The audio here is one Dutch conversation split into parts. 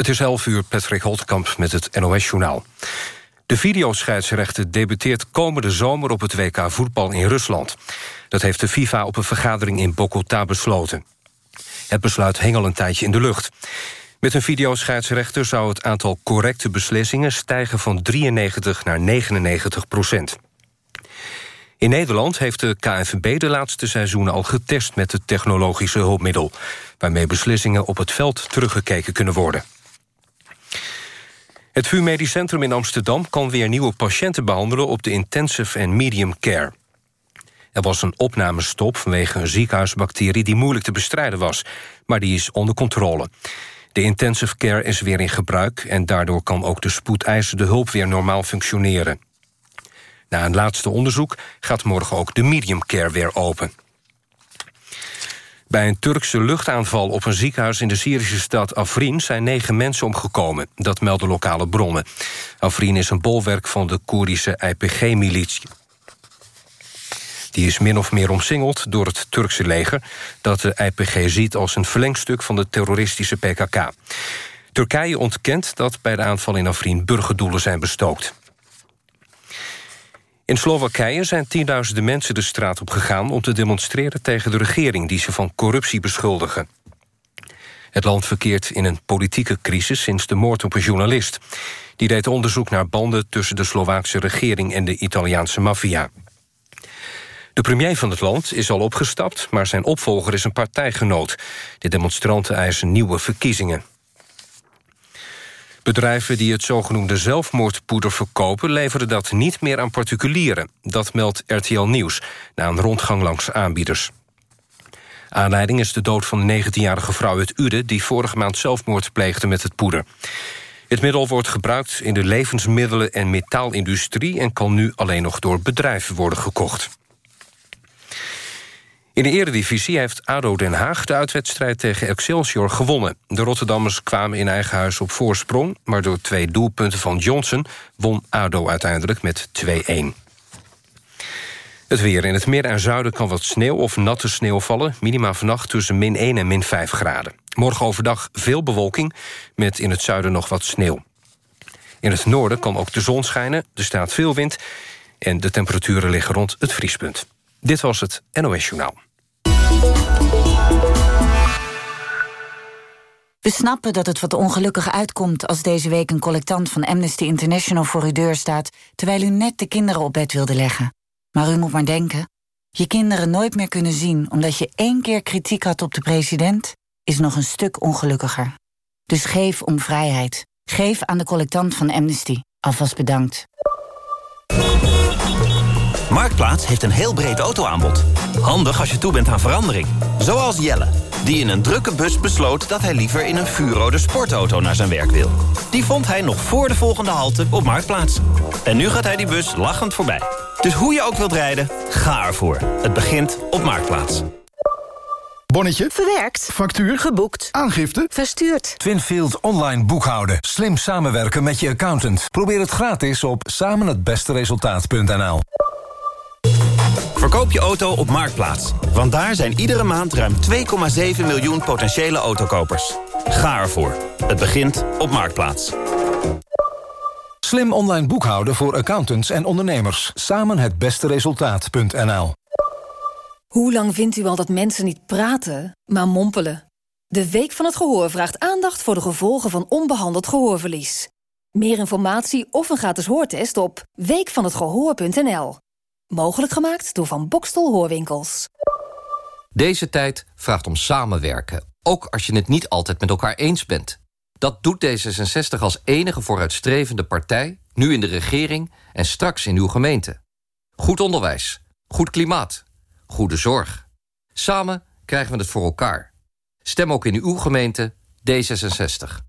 Het is 11 uur, Patrick Holtkamp met het NOS-journaal. De videoscheidsrechter debuteert komende zomer op het WK voetbal in Rusland. Dat heeft de FIFA op een vergadering in Bogota besloten. Het besluit hing al een tijdje in de lucht. Met een videoscheidsrechter zou het aantal correcte beslissingen... stijgen van 93 naar 99 procent. In Nederland heeft de KNVB de laatste seizoenen al getest... met het technologische hulpmiddel... waarmee beslissingen op het veld teruggekeken kunnen worden. Het VU Medisch Centrum in Amsterdam kan weer nieuwe patiënten behandelen... op de intensive en medium care. Er was een opnamestop vanwege een ziekenhuisbacterie... die moeilijk te bestrijden was, maar die is onder controle. De intensive care is weer in gebruik... en daardoor kan ook de spoedeisende hulp weer normaal functioneren. Na een laatste onderzoek gaat morgen ook de medium care weer open. Bij een Turkse luchtaanval op een ziekenhuis in de Syrische stad Afrin... zijn negen mensen omgekomen, dat melden lokale bronnen. Afrin is een bolwerk van de Koerdische IPG-militie. Die is min of meer omsingeld door het Turkse leger... dat de IPG ziet als een verlengstuk van de terroristische PKK. Turkije ontkent dat bij de aanval in Afrin burgerdoelen zijn bestookt. In Slowakije zijn tienduizenden mensen de straat op gegaan... om te demonstreren tegen de regering die ze van corruptie beschuldigen. Het land verkeert in een politieke crisis sinds de moord op een journalist. Die deed onderzoek naar banden tussen de Slovaakse regering... en de Italiaanse maffia. De premier van het land is al opgestapt, maar zijn opvolger is een partijgenoot. De demonstranten eisen nieuwe verkiezingen. Bedrijven die het zogenoemde zelfmoordpoeder verkopen... leveren dat niet meer aan particulieren. Dat meldt RTL Nieuws, na een rondgang langs aanbieders. Aanleiding is de dood van de 19-jarige vrouw uit Ude... die vorige maand zelfmoord pleegde met het poeder. Het middel wordt gebruikt in de levensmiddelen- en metaalindustrie... en kan nu alleen nog door bedrijven worden gekocht. In de eredivisie heeft ADO Den Haag de uitwedstrijd tegen Excelsior gewonnen. De Rotterdammers kwamen in eigen huis op voorsprong... maar door twee doelpunten van Johnson won ADO uiteindelijk met 2-1. Het weer in het meer en zuiden kan wat sneeuw of natte sneeuw vallen. Minima vannacht tussen min 1 en min 5 graden. Morgen overdag veel bewolking, met in het zuiden nog wat sneeuw. In het noorden kan ook de zon schijnen, er staat veel wind... en de temperaturen liggen rond het vriespunt. Dit was het NOS Journaal. We snappen dat het wat ongelukkig uitkomt als deze week een collectant van Amnesty International voor uw deur staat, terwijl u net de kinderen op bed wilde leggen. Maar u moet maar denken, je kinderen nooit meer kunnen zien omdat je één keer kritiek had op de president, is nog een stuk ongelukkiger. Dus geef om vrijheid. Geef aan de collectant van Amnesty. Alvast bedankt. Marktplaats heeft een heel breed autoaanbod. Handig als je toe bent aan verandering. Zoals Jelle, die in een drukke bus besloot... dat hij liever in een vuurrode sportauto naar zijn werk wil. Die vond hij nog voor de volgende halte op Marktplaats. En nu gaat hij die bus lachend voorbij. Dus hoe je ook wilt rijden, ga ervoor. Het begint op Marktplaats. Bonnetje. Verwerkt. Factuur. Geboekt. Aangifte. Verstuurd. Twinfield online boekhouden. Slim samenwerken met je accountant. Probeer het gratis op samenhetbesteresultaat.nl Verkoop je auto op Marktplaats. Want daar zijn iedere maand ruim 2,7 miljoen potentiële autokopers. Ga ervoor. Het begint op Marktplaats. Slim online boekhouden voor accountants en ondernemers. Samen het beste resultaat.nl Hoe lang vindt u al dat mensen niet praten, maar mompelen? De Week van het Gehoor vraagt aandacht voor de gevolgen van onbehandeld gehoorverlies. Meer informatie of een gratis hoortest op weekvanhetgehoor.nl. Mogelijk gemaakt door Van Bokstel Hoorwinkels. Deze tijd vraagt om samenwerken, ook als je het niet altijd met elkaar eens bent. Dat doet D66 als enige vooruitstrevende partij, nu in de regering en straks in uw gemeente. Goed onderwijs, goed klimaat, goede zorg. Samen krijgen we het voor elkaar. Stem ook in uw gemeente D66.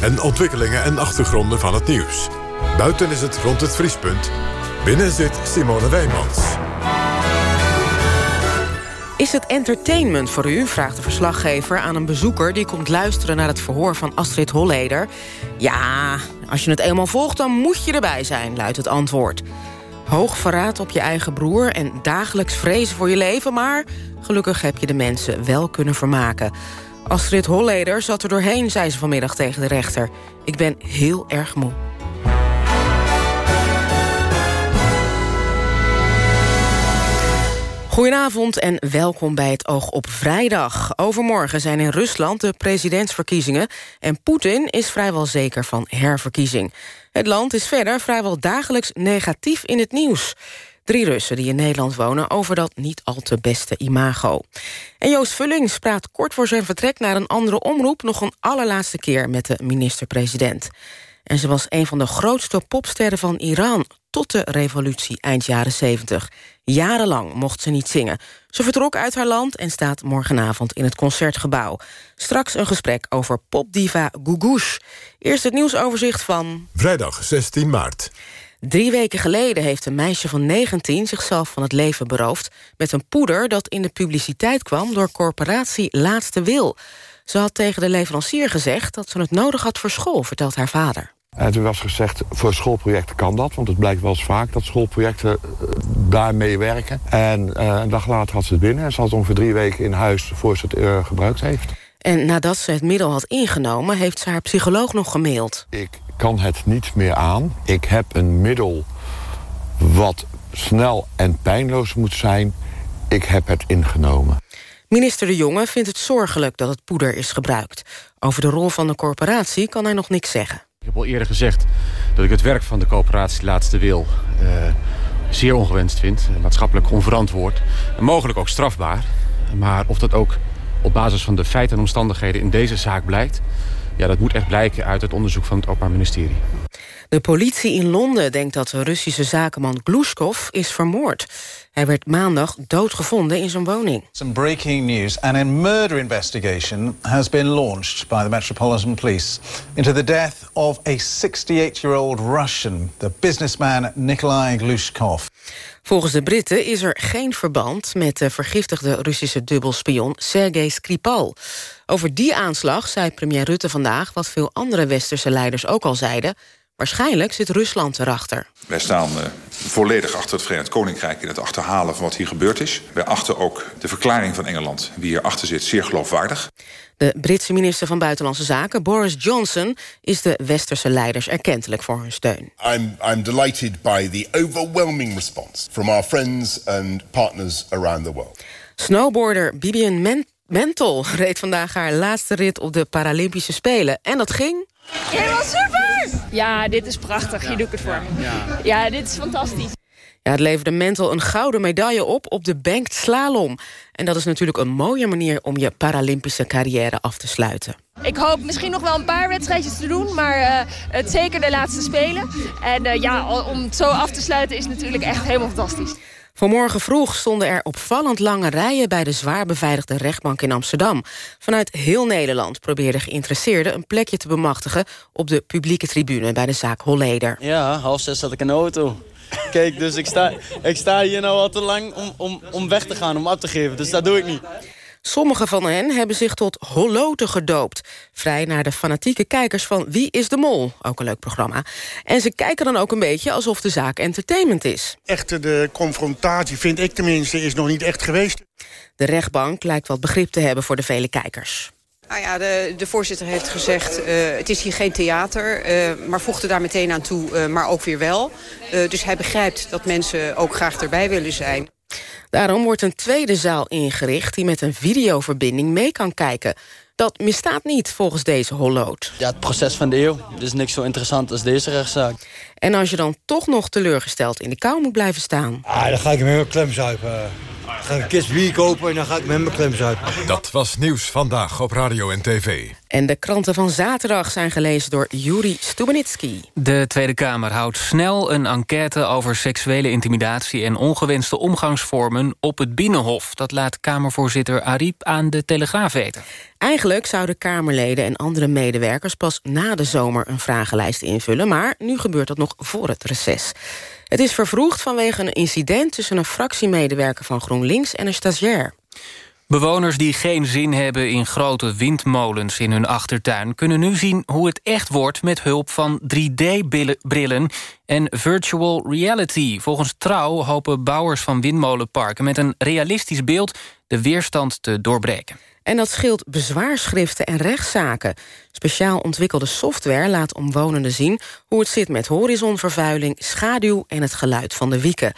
en ontwikkelingen en achtergronden van het nieuws. Buiten is het rond het vriespunt. Binnen zit Simone Wijmans. Is het entertainment voor u, vraagt de verslaggever aan een bezoeker... die komt luisteren naar het verhoor van Astrid Holleder. Ja, als je het eenmaal volgt, dan moet je erbij zijn, luidt het antwoord. Hoog verraad op je eigen broer en dagelijks vrezen voor je leven... maar gelukkig heb je de mensen wel kunnen vermaken. Astrid Holleder zat er doorheen, zei ze vanmiddag tegen de rechter. Ik ben heel erg moe. Goedenavond en welkom bij het Oog op Vrijdag. Overmorgen zijn in Rusland de presidentsverkiezingen... en Poetin is vrijwel zeker van herverkiezing. Het land is verder vrijwel dagelijks negatief in het nieuws. Drie Russen die in Nederland wonen over dat niet al te beste imago. En Joost Vullings praat kort voor zijn vertrek naar een andere omroep... nog een allerlaatste keer met de minister-president. En ze was een van de grootste popsterren van Iran... tot de revolutie eind jaren 70. Jarenlang mocht ze niet zingen. Ze vertrok uit haar land en staat morgenavond in het Concertgebouw. Straks een gesprek over popdiva Gugush. Eerst het nieuwsoverzicht van... Vrijdag 16 maart. Drie weken geleden heeft een meisje van 19 zichzelf van het leven beroofd... met een poeder dat in de publiciteit kwam door corporatie Laatste Wil. Ze had tegen de leverancier gezegd dat ze het nodig had voor school, vertelt haar vader. En toen was gezegd, voor schoolprojecten kan dat. Want het blijkt wel eens vaak dat schoolprojecten uh, daarmee werken. En uh, een dag later had ze het binnen. En ze had ongeveer drie weken in huis voor ze het uh, gebruikt heeft. En nadat ze het middel had ingenomen... heeft ze haar psycholoog nog gemaild. Ik kan het niet meer aan. Ik heb een middel wat snel en pijnloos moet zijn. Ik heb het ingenomen. Minister De Jonge vindt het zorgelijk dat het poeder is gebruikt. Over de rol van de corporatie kan hij nog niks zeggen. Ik heb al eerder gezegd dat ik het werk van de coöperatie Laatste Wil... Uh, zeer ongewenst vind, maatschappelijk onverantwoord... en mogelijk ook strafbaar. Maar of dat ook op basis van de feiten en omstandigheden in deze zaak blijkt... ja, dat moet echt blijken uit het onderzoek van het Openbaar Ministerie. De politie in Londen denkt dat de Russische zakenman Glushkov is vermoord. Hij werd maandag doodgevonden in zijn woning. Some breaking news. An a murder investigation has been launched by the Metropolitan Police into the death of a 68-year-old Russian, the businessman Nikolai Glushkov. Volgens de Britten is er geen verband met de vergiftigde Russische dubbelspion Sergei Skripal. Over die aanslag zei premier Rutte vandaag wat veel andere westerse leiders ook al zeiden. Waarschijnlijk zit Rusland erachter. Wij staan uh, volledig achter het Verenigd Koninkrijk... in het achterhalen van wat hier gebeurd is. Wij achten ook de verklaring van Engeland, wie hierachter zit, zeer geloofwaardig. De Britse minister van Buitenlandse Zaken, Boris Johnson... is de westerse leiders erkentelijk voor hun steun. I'm, I'm delighted by the overwhelming response... from our friends and partners around the world. Snowboarder Bibian Men Mentel reed vandaag haar laatste rit op de Paralympische Spelen. En dat ging... Helemaal super! Ja, dit is prachtig. Hier doe ik het voor. Ja, ja dit is fantastisch. Ja, het leverde Mentel een gouden medaille op op de banked slalom. En dat is natuurlijk een mooie manier om je Paralympische carrière af te sluiten. Ik hoop misschien nog wel een paar wedstrijdjes te doen, maar uh, het zeker de laatste spelen. En uh, ja, om het zo af te sluiten is natuurlijk echt helemaal fantastisch. Vanmorgen vroeg stonden er opvallend lange rijen... bij de zwaar beveiligde rechtbank in Amsterdam. Vanuit heel Nederland probeerden geïnteresseerden... een plekje te bemachtigen op de publieke tribune... bij de zaak Holleder. Ja, half zes zat ik de auto. Kijk, dus ik sta, ik sta hier nou al te lang om, om, om weg te gaan, om af te geven. Dus dat doe ik niet. Sommigen van hen hebben zich tot holoten gedoopt. Vrij naar de fanatieke kijkers van Wie is de Mol? Ook een leuk programma. En ze kijken dan ook een beetje alsof de zaak entertainment is. Echte de confrontatie, vind ik tenminste, is nog niet echt geweest. De rechtbank lijkt wat begrip te hebben voor de vele kijkers. Nou ja, de, de voorzitter heeft gezegd, uh, het is hier geen theater, uh, maar voegde daar meteen aan toe, uh, maar ook weer wel. dus hij begrijpt dat mensen ook graag erbij willen zijn. Daarom wordt een tweede zaal ingericht die met een videoverbinding mee kan kijken. Dat misstaat niet volgens deze holloot. Ja, het proces van de eeuw. is niks zo interessant als deze rechtszaak. En als je dan toch nog teleurgesteld in de kou moet blijven staan... Ah, dan ga ik met mijn klemzuipen. Dan ga ik een kist bier kopen en dan ga ik met mijn klemzuipen. Dat was Nieuws Vandaag op Radio en TV. En de kranten van zaterdag zijn gelezen door Juri Stubenitski. De Tweede Kamer houdt snel een enquête over seksuele intimidatie... en ongewenste omgangsvormen op het Binnenhof. Dat laat Kamervoorzitter Ariep aan de Telegraaf weten. Eigenlijk zouden Kamerleden en andere medewerkers pas na de zomer een vragenlijst invullen... maar nu gebeurt dat nog voor het reces. Het is vervroegd vanwege een incident tussen een fractiemedewerker van GroenLinks en een stagiair. Bewoners die geen zin hebben in grote windmolens in hun achtertuin... kunnen nu zien hoe het echt wordt met hulp van 3D-brillen en virtual reality. Volgens Trouw hopen bouwers van windmolenparken... met een realistisch beeld de weerstand te doorbreken. En dat scheelt bezwaarschriften en rechtszaken. Speciaal ontwikkelde software laat omwonenden zien... hoe het zit met horizonvervuiling, schaduw en het geluid van de wieken.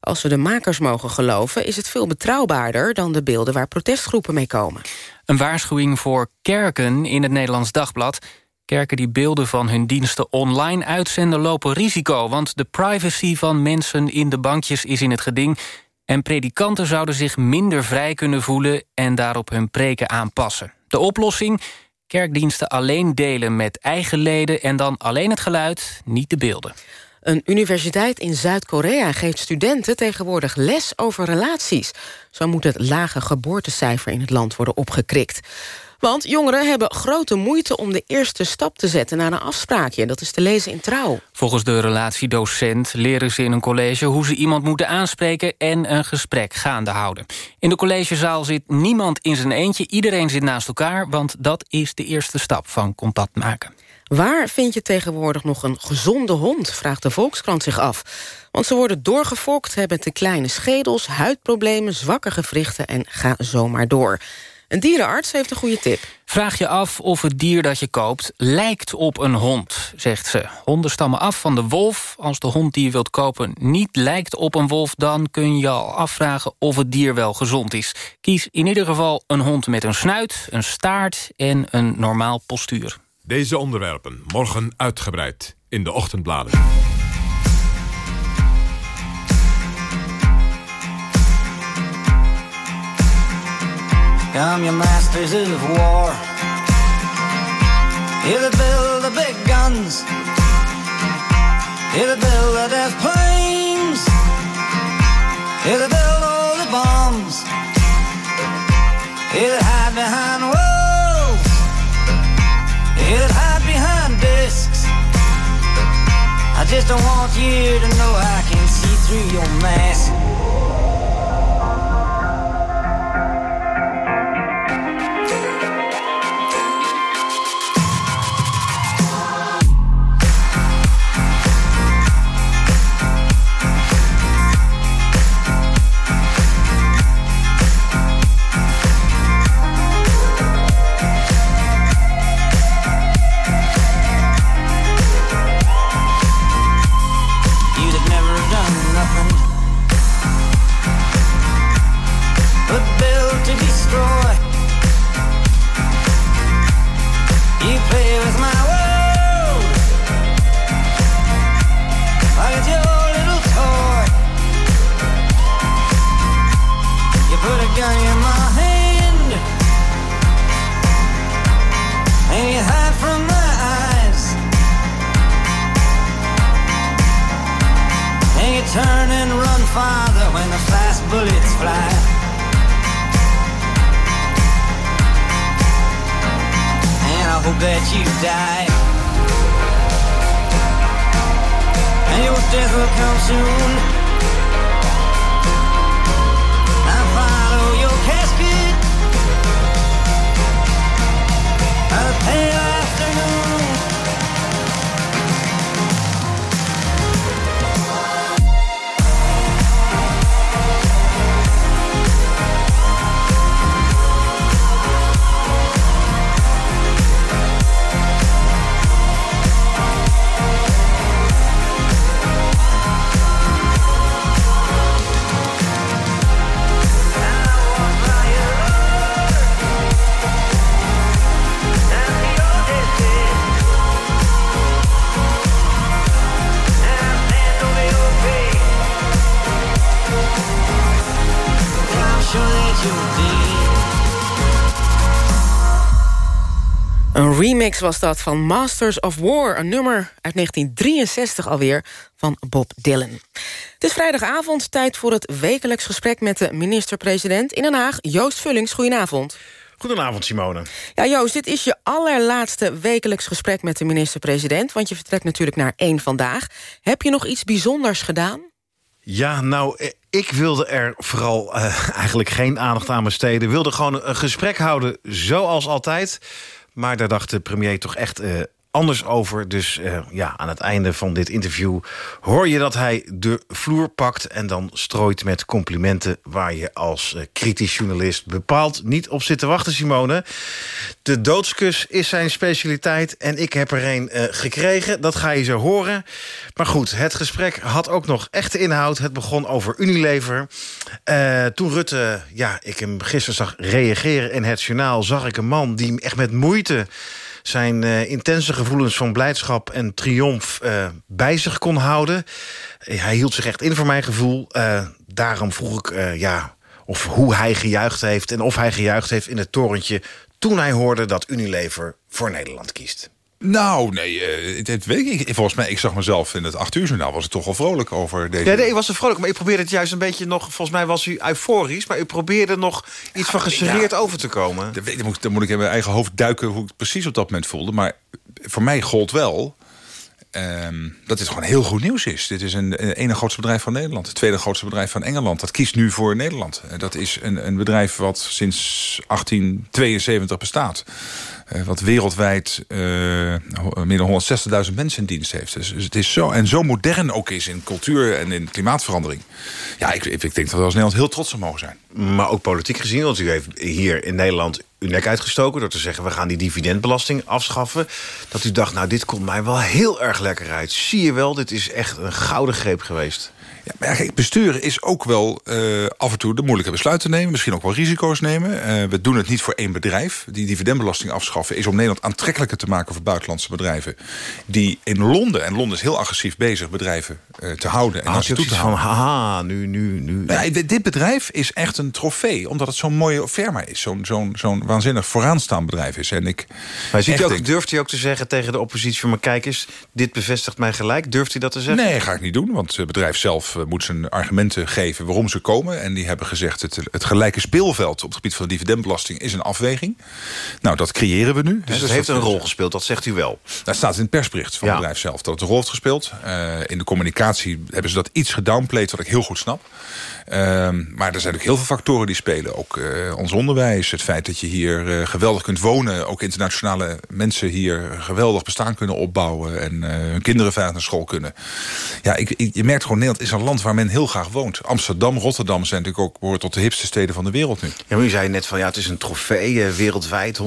Als we de makers mogen geloven... is het veel betrouwbaarder dan de beelden waar protestgroepen mee komen. Een waarschuwing voor kerken in het Nederlands Dagblad. Kerken die beelden van hun diensten online uitzenden lopen risico... want de privacy van mensen in de bankjes is in het geding... en predikanten zouden zich minder vrij kunnen voelen... en daarop hun preken aanpassen. De oplossing? Kerkdiensten alleen delen met eigen leden... en dan alleen het geluid, niet de beelden. Een universiteit in Zuid-Korea geeft studenten tegenwoordig les over relaties. Zo moet het lage geboortecijfer in het land worden opgekrikt. Want jongeren hebben grote moeite om de eerste stap te zetten naar een afspraakje. Dat is te lezen in Trouw. Volgens de relatiedocent leren ze in een college hoe ze iemand moeten aanspreken en een gesprek gaande houden. In de collegezaal zit niemand in zijn eentje, iedereen zit naast elkaar, want dat is de eerste stap van contact maken. Waar vind je tegenwoordig nog een gezonde hond, vraagt de Volkskrant zich af. Want ze worden doorgefokt, hebben te kleine schedels, huidproblemen, zwakke gewrichten en ga zomaar door. Een dierenarts heeft een goede tip. Vraag je af of het dier dat je koopt lijkt op een hond, zegt ze. Honden stammen af van de wolf. Als de hond die je wilt kopen niet lijkt op een wolf... dan kun je al afvragen of het dier wel gezond is. Kies in ieder geval een hond met een snuit, een staart en een normaal postuur. Deze onderwerpen morgen uitgebreid in de ochtendbladen. Come, your masters of war. Here to build the big guns. Here to build the death planes. Here to build all the bombs. Here to hide behind walls. Here to hide behind discs. I just don't want you to know I can see through your mask. Remix was dat van Masters of War, een nummer uit 1963 alweer van Bob Dylan. Het is vrijdagavond, tijd voor het wekelijks gesprek met de minister-president in Den Haag. Joost Vullings, goedenavond. Goedenavond, Simone. Ja, Joost, dit is je allerlaatste wekelijks gesprek met de minister-president... want je vertrekt natuurlijk naar één vandaag. Heb je nog iets bijzonders gedaan? Ja, nou, eh, ik wilde er vooral uh, eigenlijk geen aandacht aan besteden. wilde gewoon een gesprek houden, zoals altijd. Maar daar dacht de premier toch echt uh, anders over. Dus uh, ja, aan het einde van dit interview hoor je dat hij de vloer pakt... en dan strooit met complimenten waar je als uh, kritisch journalist... bepaald niet op zit te wachten, Simone. De doodskus is zijn specialiteit en ik heb er een uh, gekregen. Dat ga je zo horen. Maar goed, het gesprek had ook nog echte inhoud. Het begon over Unilever. toen Rutte, ja, ik hem gisteren zag reageren in het journaal... zag ik een man die echt met moeite zijn uh, intense gevoelens van blijdschap en triomf uh, bij zich kon houden. Hij hield zich echt in voor mijn gevoel. Uh, daarom vroeg ik ja, of hoe hij gejuicht heeft... en of hij gejuicht heeft in het torentje... toen hij hoorde dat Unilever voor Nederland kiest. Nou, nee, dit weet ik. Volgens mij, ik zag mezelf in het 8 uur journaal... was het toch wel vrolijk over deze... Ja, nee, ik was er vrolijk, maar ik probeerde het juist een beetje nog... volgens mij was u euforisch, maar u probeerde nog iets van geserreerd ja, over te komen. Dan moet, dan moet ik in mijn eigen hoofd duiken hoe ik het precies op dat moment voelde. Maar voor mij gold wel... Um, dat dit gewoon heel goed nieuws is. Dit is een, een ene grootste bedrijf van Nederland. Het tweede grootste bedrijf van Engeland. Dat kiest nu voor Nederland. Dat is een, een bedrijf wat sinds 1872 bestaat. Uh, wat wereldwijd uh, meer dan 160.000 mensen in dienst heeft. Dus, dus, het is zo, en zo modern ook is in cultuur en in klimaatverandering. Ja, ik, ik denk dat we als Nederland heel trots op mogen zijn. Maar ook politiek gezien, want u heeft hier in Nederland uw nek uitgestoken... door te zeggen, we gaan die dividendbelasting afschaffen. Dat u dacht, nou, dit komt mij wel heel erg lekker uit. Zie je wel, dit is echt een gouden greep geweest. Ja, maar ja, kijk, besturen is ook wel uh, af en toe de moeilijke besluiten nemen. Misschien ook wel risico's nemen. Uh, we doen het niet voor één bedrijf. Die dividendbelasting afschaffen is om Nederland aantrekkelijker te maken... voor buitenlandse bedrijven. Die in Londen, en Londen is heel agressief bezig... bedrijven uh, te houden en ah, naar toe te van, haha, nu, nu, nu. Ja, dit bedrijf is echt een trofee. Omdat het zo'n mooie firma is. Zo'n zo'n zo'n waanzinnig vooraanstaand bedrijf is. En ik maar ziet ook, denk... durft u ook te zeggen tegen de oppositie... maar kijk eens, dit bevestigt mij gelijk. Durft u dat te zeggen? Nee, ga ik niet doen. Want het bedrijf zelf moet zijn argumenten geven waarom ze komen. En die hebben gezegd het, het gelijke speelveld op het gebied van de dividendbelasting is een afweging. Nou, dat creëren we nu. Dus dat heeft een rol gespeeld, dat zegt u wel. Dat staat in het persbericht van ja. het bedrijf zelf. Dat het een rol heeft gespeeld. Uh, in de communicatie hebben ze dat iets gedownplayed, wat ik heel goed snap. Uh, maar er zijn ook heel veel factoren die spelen. Ook uh, ons onderwijs, het feit dat je hier geweldig kunt wonen. Ook internationale mensen hier geweldig bestaan kunnen opbouwen. En hun kinderen veilig naar school kunnen. Ja, ik, ik, je merkt gewoon, Nederland is een land waar men heel graag woont. Amsterdam, Rotterdam zijn natuurlijk ook behoort tot de hipste steden van de wereld nu. Ja, maar u zei net van ja, het is een trofee wereldwijd,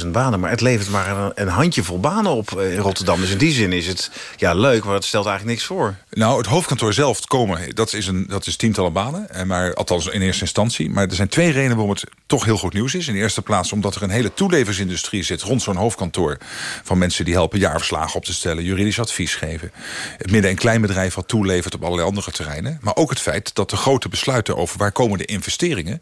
160.000 banen. Maar het levert maar een, een handjevol banen op in Rotterdam. Dus in die zin is het ja, leuk, maar het stelt eigenlijk niks voor. Nou, het hoofdkantoor zelf komen, dat is, een, dat is tientallen banen. Maar, althans in eerste instantie. Maar er zijn twee redenen waarom het toch heel goed nieuws is. In de eerste plaats omdat er een hele toeleversindustrie zit rond zo'n hoofdkantoor. Van mensen die helpen jaarverslagen op te stellen, juridisch advies geven. Het midden- en kleinbedrijf wat toelevert op allerlei andere terreinen. Maar ook het feit dat de grote besluiten over waar komen de investeringen...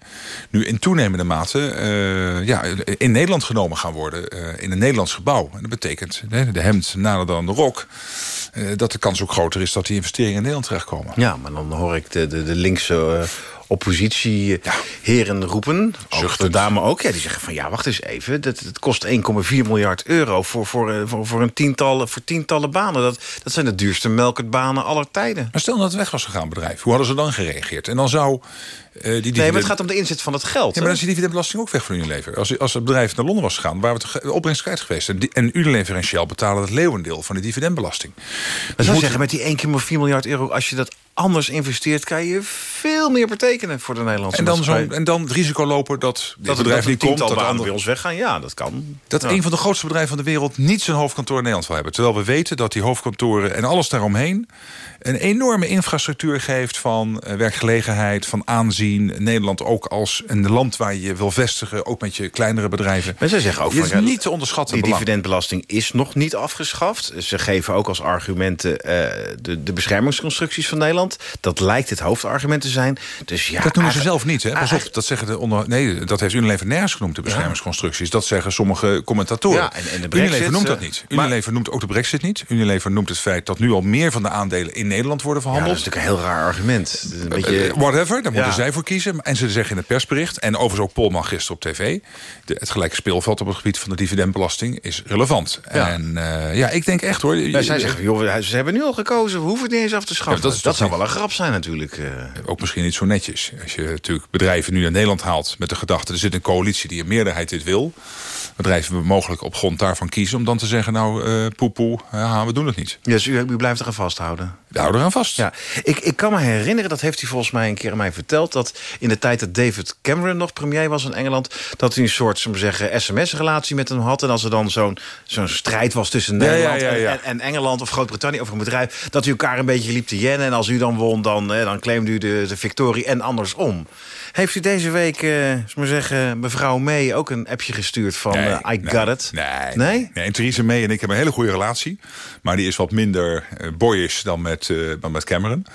nu in toenemende mate uh, ja, in Nederland genomen gaan worden. Uh, in een Nederlands gebouw. En dat betekent de hemd nader dan de rok. Uh, dat de kans ook groter is dat die investeringen in Nederland terechtkomen. Ja, maar dan hoor ik de, de, de linkse oppositieheren ja. roepen. Zucht de dame ook. Ja, die zeggen van ja, wacht eens even. Dat, het kost 1,4 miljard euro voor, voor, voor, voor, een tientallen, voor tientallen banen. Dat, dat zijn de duurste melkertbanen aller tijden. Maar stel dat het weg was gegaan, bedrijf. Hoe hadden ze dan gereageerd? En dan zou... Uh, die dividend... Nee, maar het gaat om de inzet van het geld. Ja, maar dan is die dividendbelasting ook weg van Unilever. Als, als het bedrijf naar Londen was gegaan, waren we de opbrengst kwijt geweest. En, en Unilever en Shell betalen het leeuwendeel van de dividendbelasting. Dat dus zou zeggen, met die 1,4 miljard euro... als je dat anders investeert, kan je veel meer betekenen voor de Nederlandse en dan, zo, en dan het risico lopen dat het dat bedrijf niet komt, dat de andere bij ons weggaan. Ja, dat kan. Dat ja. een van de grootste bedrijven van de wereld niet zijn hoofdkantoor in Nederland wil hebben. Terwijl we weten dat die hoofdkantoren en alles daaromheen een enorme infrastructuur geeft van werkgelegenheid, van aanzien zien. Nederland ook als een land waar je wil vestigen. Ook met je kleinere bedrijven. Maar ze zeggen ook is van, niet te onderschatten. Die belang. dividendbelasting is nog niet afgeschaft. Ze geven ook als argumenten eh, de, de beschermingsconstructies van Nederland. Dat lijkt het hoofdargument te zijn. Dus ja, dat noemen ze zelf niet, hè? Pas op, dat zeggen de onder... Nee, dat heeft Unilever nergens genoemd, de beschermingsconstructies. Dat zeggen sommige commentatoren. Ja, en- en de Brexit, Unilever noemt dat eh, niet. maar- Unilever noemt ook de brexit niet. Unilever noemt het feit dat nu al meer van de aandelen in Nederland worden Ja, dat verhandeld. is natuurlijk een heel raar argument. Een beetje, Eh, Whatever, daar moeten Ja. zij voor kiezen. En ze zeggen in het persbericht, en overigens ook Polman gisteren op tv... De, het gelijke speelveld op het gebied van de dividendbelasting is relevant. Ja. En eh, ja, ik denk echt hoor... Ja, zij zeggen, joh, ze hebben nu al gekozen, we hoeven het niet eens af te schaffen. Ja, dat dat is toch zou wel een grap zijn natuurlijk. eh. ook misschien niet zo netjes. Als je natuurlijk bedrijven nu naar Nederland haalt met de gedachte... er zit een coalitie die een meerderheid dit wil. Bedrijven mogelijk op grond daarvan kiezen om dan te zeggen... nou, eh poepoe, ja, we doen het niet. Dus u, u blijft eraan vasthouden. We houden eraan vast. Ja, ik, ik kan me herinneren, dat heeft hij volgens mij een keer aan mij verteld... dat in de tijd dat David Cameron nog premier was in Engeland... dat hij een soort, zullen zeggen, sms-relatie met hem had. En als er dan zo'n zo'n strijd was tussen Nederland ja, ja, ja. En, en Engeland of Groot-Brittannië over een bedrijf... dat u elkaar een beetje liep te jennen. En als u dan won, dan, eh, dan claimde u de, de victorie en andersom. Heeft u deze week, eh zullen we zeggen, mevrouw May ook een appje gestuurd van Nee, eh, I nee, got it? Nee, Nee? nee. En Theresa May en ik hebben een hele goede relatie. Maar die is wat minder eh, boyish dan met, eh, dan met Cameron.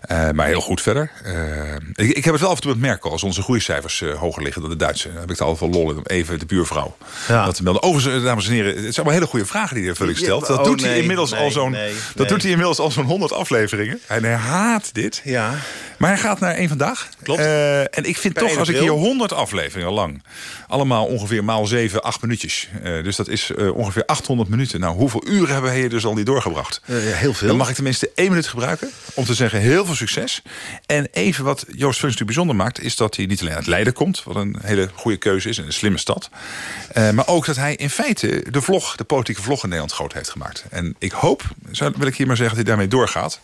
Eh, maar heel goed verder. Eh, ik, ik heb het wel af en toe met Merkel. Als onze groeicijfers eh, hoger liggen dan de Duitse. Dan heb ik er altijd wel lol in. om Even de buurvrouw. Ja. Dat te melden. Overigens, dames en heren. Het zijn allemaal hele goede vragen die de Vulling stelt. Dat oh, doet hij inmiddels nee, al zo'n nee, dat doet hij inmiddels al zo'n 100 afleveringen. En hij haat dit. Ja. Maar hij gaat naar één vandaag. Klopt. En ik vind Per toch, 1 als ik hier april. 100 afleveringen lang... allemaal ongeveer maal 7, 8 minuutjes. dus dat is ongeveer 800 minuten. Nou, hoeveel uren hebben we hier dus al niet doorgebracht? Heel veel. Dan mag ik tenminste één minuut gebruiken om te zeggen heel veel succes. En even wat Joost Vuns nu bijzonder maakt... is dat hij niet alleen uit Leiden komt... wat een hele goede keuze is en een slimme stad... eh, maar ook dat hij in feite de vlog, de politieke vlog in Nederland groot heeft gemaakt. En ik hoop, wil ik hier maar zeggen, dat hij daarmee doorgaat.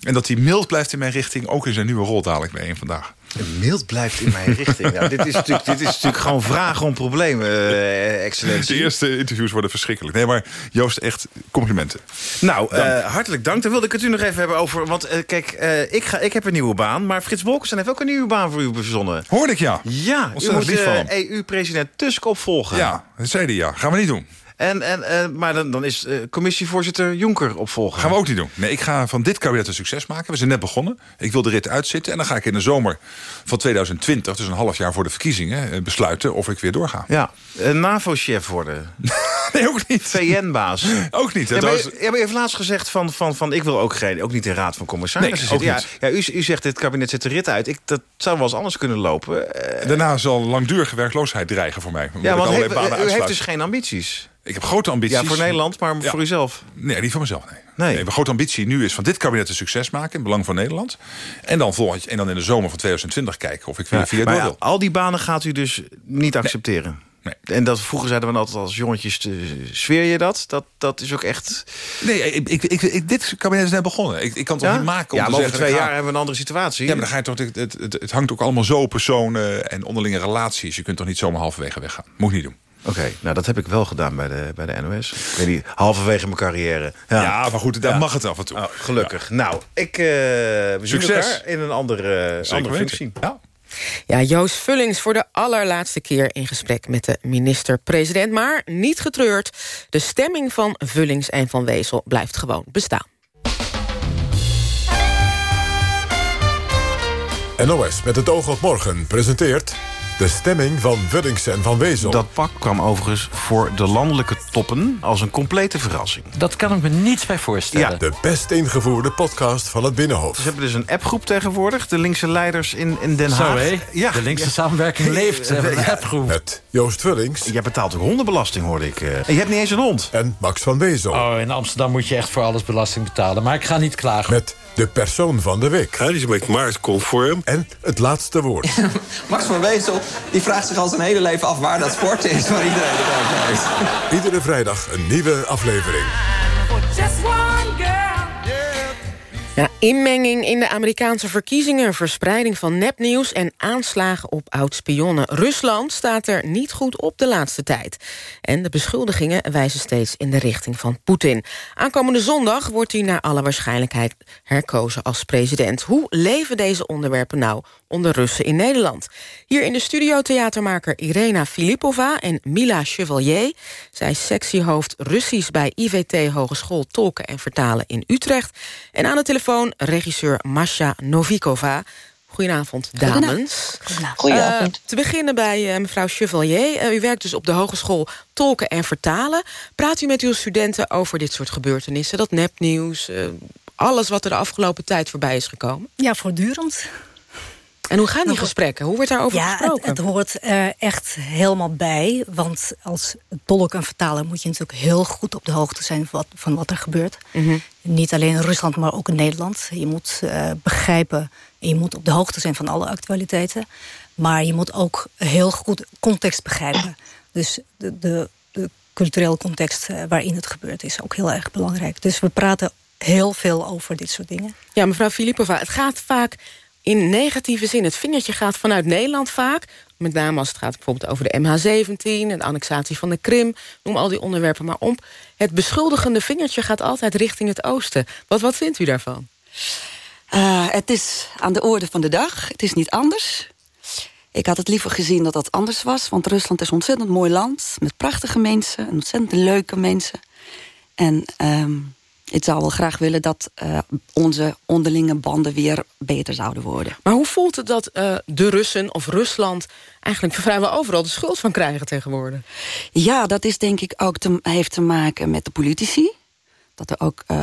En dat hij mild blijft in mijn richting... ook in zijn nieuwe rol dadelijk bij één vandaag. Mild blijft in mijn richting. Nou, dit, is natuurlijk, dit is natuurlijk gewoon vragen om problemen, eh, excellentie. De eerste interviews worden verschrikkelijk. Nee, maar Joost, echt complimenten. Nou, eh, hartelijk dank. Dan wilde ik het u nog even hebben over... Want eh, kijk, ik, ga, ik heb een nieuwe baan... maar Frits Bolkestein heeft ook een nieuwe baan voor u verzonnen. Hoorde ik ja. Ja, u Ontzettend moet eh, hem. EU-president Tusk opvolgen. Ja, dat zei hij ja. Gaan we niet doen. En, en, eh, maar dan, dan is eh, commissievoorzitter Jonker opvolgen. Gaan we ook niet doen. Nee, ik ga van dit kabinet een succes maken. We zijn net begonnen. Ik wil de rit uitzitten. En dan ga ik in de zomer van 2020, dus een half jaar voor de verkiezingen... eh, besluiten of ik weer doorga. Ja, eh, NAVO-chef worden. Nee, ook niet. VN-baas. Ook niet. Ja, maar, ja, maar u heeft laatst gezegd van, van, van ik wil ook, geen, ook niet de raad van commissarissen Nee, ook zitten. Ja, ja, u, u zegt dit kabinet zet de rit uit. Ik, dat zou wel eens anders kunnen lopen. Daarna zal langdurige werkloosheid dreigen voor mij. Ja, want heeft, u heeft dus geen ambities. Ik heb grote ambities. Ja, voor Nederland, maar Ja. voor uzelf. Nee, niet voor mezelf. Nee. Nee. Nee, mijn grote ambitie nu is van dit kabinet een succes maken... in belang van Nederland. En dan, volgend, en dan in de zomer van 2020 kijken of ik weer Ja, via maar door ja, wil. al die banen gaat u dus niet accepteren. Nee. En dat, vroeger zeiden we altijd als jongetjes, eh, zweer je dat? dat? Dat is ook echt... Nee, ik, ik, dit kabinet is net begonnen. Ik, ik kan het Ja, niet maken om ja te maar over zeggen... twee ga- jaar hebben we een andere situatie. Ja, maar dan ga je toch, het, het, het, het hangt ook allemaal zo op personen en onderlinge relaties. Je kunt toch niet zomaar halverwege weggaan. Moet niet doen. Oké, nou dat heb ik wel gedaan bij de, bij de NOS. Ik weet niet, halverwege mijn carrière. Ja, maar goed, daar Ja. mag het af en toe. Oh, gelukkig. Nou, ik, eh we zien Succes. elkaar in een andere, Zeker andere functie. Ja. Ja, Joost Vullings voor de allerlaatste keer in gesprek met de minister-president. Maar niet getreurd, de stemming van Vullings en Van Wezel blijft gewoon bestaan. NOS met het oog op morgen presenteert... de stemming van Vullings en Van Wezel. Dat pak kwam overigens voor de landelijke toppen als een complete verrassing. Dat kan ik me niets bij voorstellen. Ja. De best ingevoerde podcast van het Binnenhof. Ze hebben dus een appgroep tegenwoordig, de linkse leiders in, in Den Zo, Haag. hé. Ja, De linkse ja. samenwerking leeft. Ze hebben een appgroep. Met Joost Vullings Jij betaalt ook hondenbelasting, hoorde ik. eh. En je hebt niet eens een hond. en Max van Wezel. Oh, in Amsterdam moet je echt voor alles belasting betalen. Maar ik ga niet klagen. Met de persoon van de week. Ja, die is een beetje marktconform. En het laatste woord. Max van Wezel die vraagt zich al zijn hele leven af waar dat sport is... waar iedereen het over heeft. Iedere vrijdag een nieuwe aflevering. Inmenging in de Amerikaanse verkiezingen, verspreiding van nepnieuws... en aanslagen op oud-spionnen. Rusland staat er niet goed op de laatste tijd. En de beschuldigingen wijzen steeds in de richting van Poetin. Aankomende zondag wordt hij naar alle waarschijnlijkheid herkozen als president. Hoe leven deze onderwerpen nou onder Russen in Nederland? Hier in de studio theatermaker Irena Filipova en Mila Chevalier. Zij is sectiehoofd Russisch bij IVT Hogeschool Tolken en Vertalen in Utrecht. En aan de telefoon regisseur Masha Novikova. Goedenavond, dames. Goedenavond. Uh, te beginnen bij uh, mevrouw Chevalier. Uh, u werkt dus op de hogeschool Tolken en Vertalen. Praat u met uw studenten over dit soort gebeurtenissen? Dat nepnieuws, alles wat er de afgelopen tijd voorbij is gekomen? Ja, voortdurend. En hoe gaan die gesprekken? Hoe wordt daarover ja, gesproken? Het, het hoort er echt helemaal bij. Want als tolk en vertaler moet je natuurlijk heel goed op de hoogte zijn... van wat, van wat er gebeurt. Mhm. Mm -hmm. Niet alleen in Rusland, maar ook in Nederland. Je moet uh, begrijpen en je moet op de hoogte zijn van alle actualiteiten. Maar je moet ook heel goed context begrijpen. Dus de, de, de culturele context uh, waarin het gebeurt is ook heel erg belangrijk. Dus we praten heel veel over dit soort dingen. Ja, mevrouw Filipova, het gaat vaak in negatieve zin. Het vingertje gaat vanuit Nederland vaak. Met name als het gaat bijvoorbeeld over de MH17... en de annexatie van de Krim. Noem al die onderwerpen maar om. Het beschuldigende vingertje gaat altijd richting het oosten. Wat, wat vindt u daarvan? Uh, het is aan de orde van de dag. Het is niet anders. Ik had het liever gezien dat dat anders was. Want Rusland is een ontzettend mooi land. Met prachtige mensen. En ontzettend leuke mensen. En... Um, ik zou wel graag willen dat uh, onze onderlinge banden weer beter zouden worden. Maar hoe voelt het dat uh, de Russen of Rusland... eigenlijk vrijwel overal de schuld van krijgen tegenwoordig? Ja, dat is denk ik ook te, heeft te maken met de politici. Dat er ook, uh,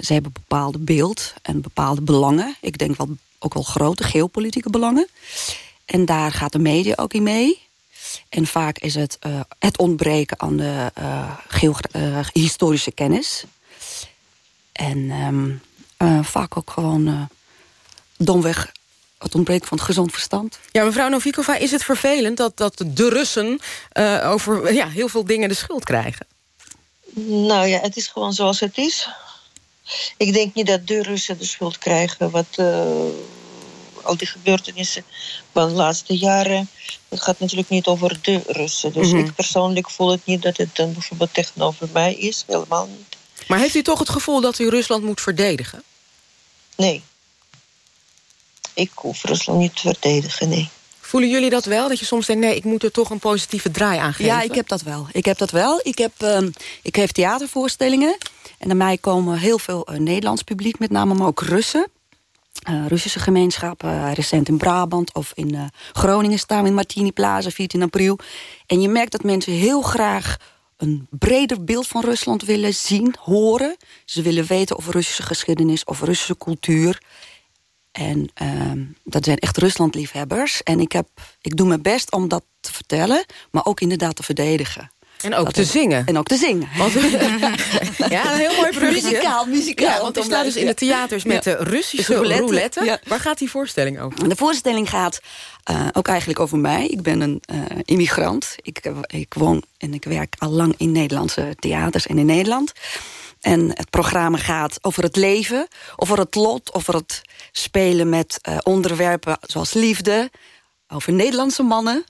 ze hebben een bepaalde beeld en bepaalde belangen. Ik denk wel, ook wel grote geopolitieke belangen. En daar gaat de media ook in mee. En vaak is het het ontbreken aan de historische kennis... En um, uh, vaak ook gewoon uh, domweg het ontbreken van het gezond verstand. Ja, mevrouw Novikova, is het vervelend dat, dat de Russen uh, over ja, heel veel dingen de schuld krijgen? Nou ja, het is gewoon zoals het is. Ik denk niet dat de Russen de schuld krijgen. Wat al die gebeurtenissen van de laatste jaren... het gaat natuurlijk niet over de Russen. Dus Mhm. mm -hmm. ik persoonlijk voel het niet dat het dan bijvoorbeeld tegenover mij is. Helemaal niet. Maar heeft u toch het gevoel dat u Rusland moet verdedigen? Nee. Ik hoef Rusland niet te verdedigen, nee. Voelen jullie dat wel? Dat je soms denkt, nee, ik moet er toch een positieve draai aan geven? Ja, ik heb dat wel. Ik heb dat wel. Ik, heb, uh, ik geef theatervoorstellingen. En naar mij komen heel veel uh, Nederlands publiek, met name, maar ook Russen. Uh, Russische gemeenschappen, recent in Brabant of in Groningen staan we in Martini Plaza, 14 april. En je merkt dat mensen heel graag een breder beeld van Rusland willen zien, horen. Ze willen weten over Russische geschiedenis, of Russische cultuur. En uh, dat zijn echt Ruslandliefhebbers. En ik, heb, ik doe mijn best om dat te vertellen, maar ook inderdaad te verdedigen. En ook te is, zingen. En ook te zingen. Want, ja, een heel mooi bruggetje. Muzikaal, muzikaal. Ja, want ik sta dus in de theaters met de Russische roulette. roulette. Ja. Waar gaat die voorstelling over? De voorstelling gaat uh, ook eigenlijk over mij. Ik ben een uh, immigrant. Ik, ik woon en ik werk al lang in Nederlandse theaters en in Nederland. En het programma gaat over het leven, over het lot... over het spelen met onderwerpen zoals liefde... over Nederlandse mannen,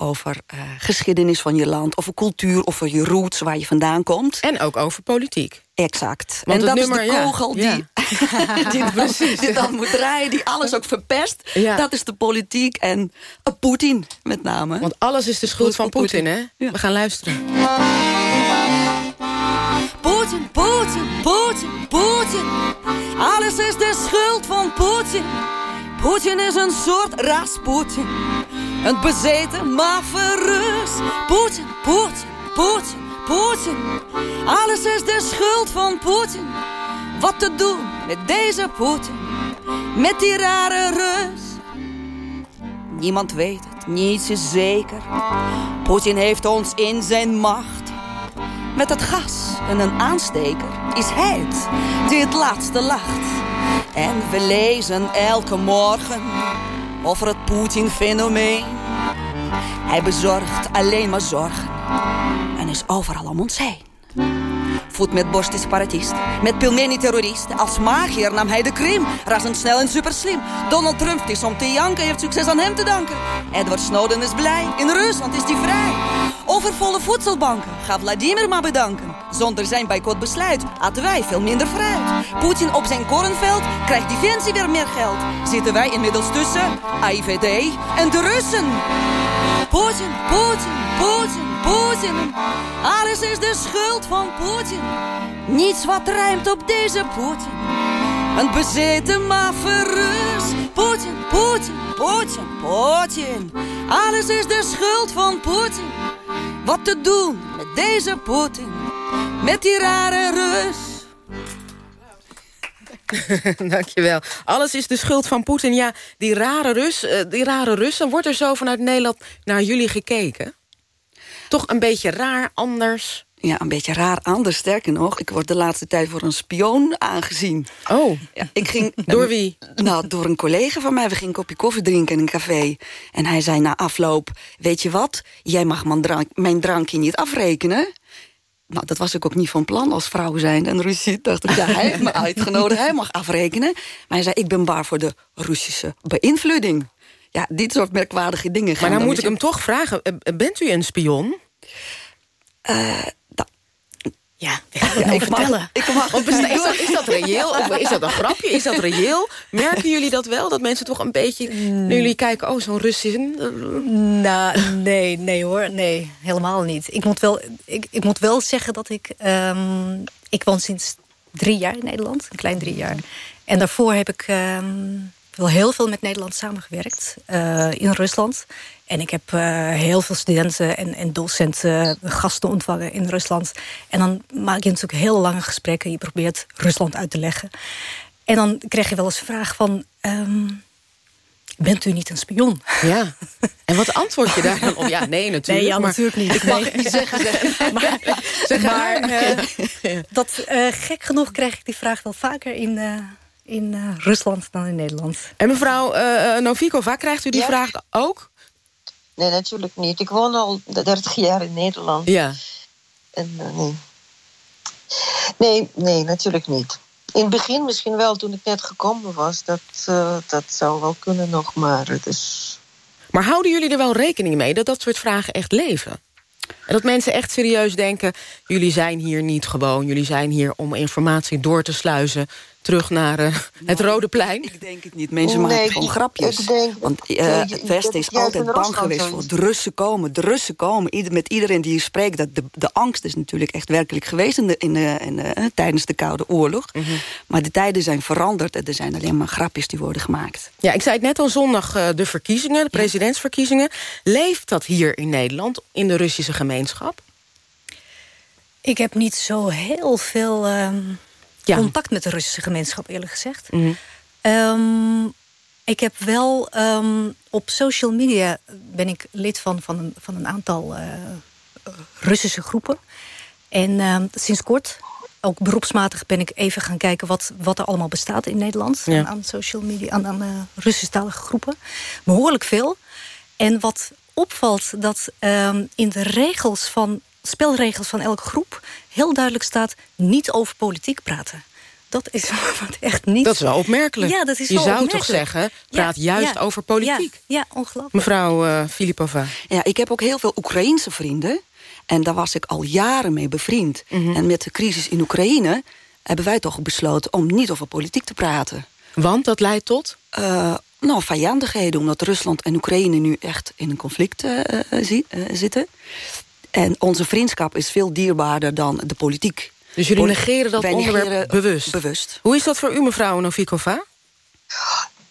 over uh, geschiedenis van je land... over cultuur, over je roots, waar je vandaan komt. En ook over politiek. Exact. Want en dat nummer, is de kogel ja, die, ja. die, die, dan moet draaien, die alles ook verpest. Ja. Dat is de politiek en uh, Poetin met name. Want alles is de schuld van Poetin, hè? We gaan luisteren. Poetin, Poetin, Poetin, Poetin. Alles is de schuld van Poetin. Poetin is een soort Rasputin. Een bezeten, maffe Rus. Poetin, Poetin, Poetin, Poetin. Alles is de schuld van Poetin. Wat te doen met deze Poetin? Met die rare Rus? Niemand weet het, niets is zeker. Poetin heeft ons in zijn macht. Met het gas en een aansteker is hij het die het laatste lacht. En we lezen elke morgen over het Poetin-fenomeen. Hij bezorgt alleen maar zorgen en is overal om ons heen. Voet met borst is paratist. Met Pilmeni-terrorist. Als magier nam hij de Krim. Razendsnel en superslim. Donald Trump is om te janken. heeft succes aan hem te danken. Edward Snowden is blij. In Rusland is hij vrij. Overvolle voedselbanken. Ga Vladimir maar bedanken. Zonder zijn bijkort besluit aten wij veel minder fruit. Poetin op zijn korenveld krijgt Defensie weer meer geld. Zitten wij inmiddels tussen IVD en de Russen. Poetin, Poetin, Poetin, Poetin. Alles is de schuld van Poetin. Niets wat rijmt op deze Poetin. Een bezeten maffe Rus. Poetin, Poetin, Poetin, Poetin. Alles is de schuld van Poetin. Wat te doen met deze Poetin? Met die rare Rus. Dankjewel. Alles is de schuld van Poetin. Ja, die rare, Rus, eh, die rare Russen, wordt er zo vanuit Nederland naar jullie gekeken? Toch een beetje raar, anders? Ja, een beetje raar anders. Sterker nog, ik word de laatste tijd voor een spion aangezien. Oh, ja, ik ging, door wie? Nou, door een collega van mij. We gingen een kopje koffie drinken in een café. En hij zei na afloop, weet je wat? Jij mag mijn, drank, mijn drankje niet afrekenen. Nou, dat was ik ook niet van plan als vrouw zijn. En Russie dacht ik, ja, hij heeft me uitgenodigd. Hij mag afrekenen. Maar hij zei, ik ben bar voor de Russische beïnvloeding. Ja, dit soort merkwaardige dingen. Maar dan, moet ik hem toch vragen, eh, bent u een spion? Uh, ja, ja ik vertellen. Mag, ik mag, is, is, dat, is dat reëel? Of is dat een grapje? Is dat reëel? Merken jullie dat wel? Dat mensen toch een beetje... Nu jullie kijken, oh, zo'n Russische... Nou, nee, nee hoor. Nee, helemaal niet. Ik moet wel, ik, ik moet wel zeggen dat ik... Um, ik woon sinds drie jaar in Nederland. Een klein drie jaar. En daarvoor heb ik... Um, wel heel veel met Nederland samengewerkt uh, in Rusland. En ik heb uh, heel veel studenten en, en docenten, gasten ontvangen in Rusland. En dan maak je natuurlijk heel lange gesprekken. Je probeert Rusland uit te leggen. En dan krijg je wel eens de vraag van... Um, bent u niet een spion? Ja. En wat antwoord je daar dan op? Ja, nee, natuurlijk. Nee, ja, maar natuurlijk niet. Ik mag niet zeggen. Maar, zeg maar, uh, dat, uh, gek genoeg krijg ik die vraag wel vaker in... Uh, in uh, Rusland dan in Nederland. En mevrouw uh, Novikova, krijgt u die ja? vraag ook? Nee, natuurlijk niet. Ik woon al 30 jaar in Nederland. Ja. En, uh, nee. nee, nee, natuurlijk niet. In het begin misschien wel, toen ik net gekomen was. Dat, uh, dat zou wel kunnen nog, maar het is... Maar houden jullie er wel rekening mee dat dat soort vragen echt leven? En dat mensen echt serieus denken... jullie zijn hier niet gewoon, jullie zijn hier om informatie door te sluizen terug naar uh, het Rode Plein? Ik denk het niet. Mensen maken nee, gewoon grapjes. Denk, Want uh, het Westen is altijd bang geweest voor de Russen komen. De Russen komen. Ieder, met iedereen die hier spreekt. Dat de, de angst is natuurlijk echt werkelijk geweest in de, in de, in de, uh, tijdens de Koude Oorlog. Mm -hmm. Maar de tijden zijn veranderd. En er zijn alleen maar grapjes die worden gemaakt. Ja, ik zei het net al zondag, de verkiezingen, de presidentsverkiezingen. Leeft dat hier in Nederland, in de Russische gemeenschap? Ik heb niet zo heel veel... Um ja. contact met de Russische gemeenschap, eerlijk gezegd. Mm -hmm. um, ik heb wel um, op social media ben ik lid van, van, een, van een aantal uh, Russische groepen. En um, sinds kort, ook beroepsmatig, ben ik even gaan kijken wat, wat er allemaal bestaat in Nederland. Ja. Aan social media, aan, aan uh, Russisch-talige groepen. Behoorlijk veel. En wat opvalt, dat in de regels van spelregels van elke groep heel duidelijk staat... niet over politiek praten. Dat is wat echt niet... Dat is wel opmerkelijk. Ja, dat is Je wel zou opmerkelijk. toch zeggen, praat ja, juist ja, over politiek. Ja, ja ongelooflijk. Mevrouw uh, Filipova. Ja, ik heb ook heel veel Oekraïense vrienden. En daar was ik al jaren mee bevriend. Mhm. Mm -hmm. En met de crisis in Oekraïne hebben wij toch besloten... om niet over politiek te praten. Want dat leidt tot? Uh, nou, vijandigheden. Omdat Rusland en Oekraïne nu echt in een conflict uh, zitten. En onze vriendschap is veel dierbaarder dan de politiek. Dus jullie negeren dat Wij onderwerp negeren bewust? bewust? Hoe is dat voor u, mevrouw Novikova?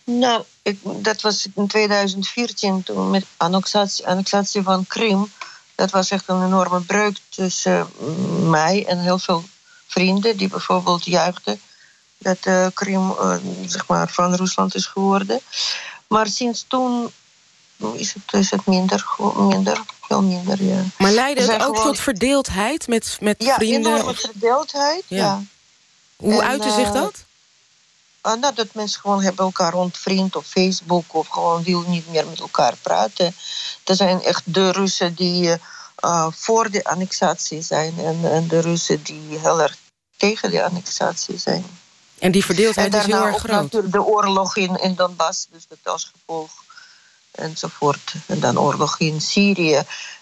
Nou, ik, dat was in 2014 toen met annexatie, annexatie van Krim. Dat was echt een enorme breuk tussen mij en heel veel vrienden... die bijvoorbeeld juichten dat uh, Krim uh, zeg maar van Rusland is geworden. Maar sinds toen is het, is het minder, minder, veel minder, ja. Maar leidde het ook gewoon... tot verdeeldheid met, met ja, vrienden? Ja, enorme verdeeldheid, ja. ja. Hoe en, uitte zich dat? Uh, nou, dat mensen gewoon hebben elkaar ontvriend op Facebook... of gewoon wil niet meer met elkaar praten. Er zijn echt de Russen die eh, voor de annexatie zijn en, en de Russen die heel erg tegen de annexatie zijn. En die verdeeldheid en is heel daarna erg ook groot. de oorlog in, in Donbass, dus dat als gevolg enzovoort. En dan oorlog in Syrië.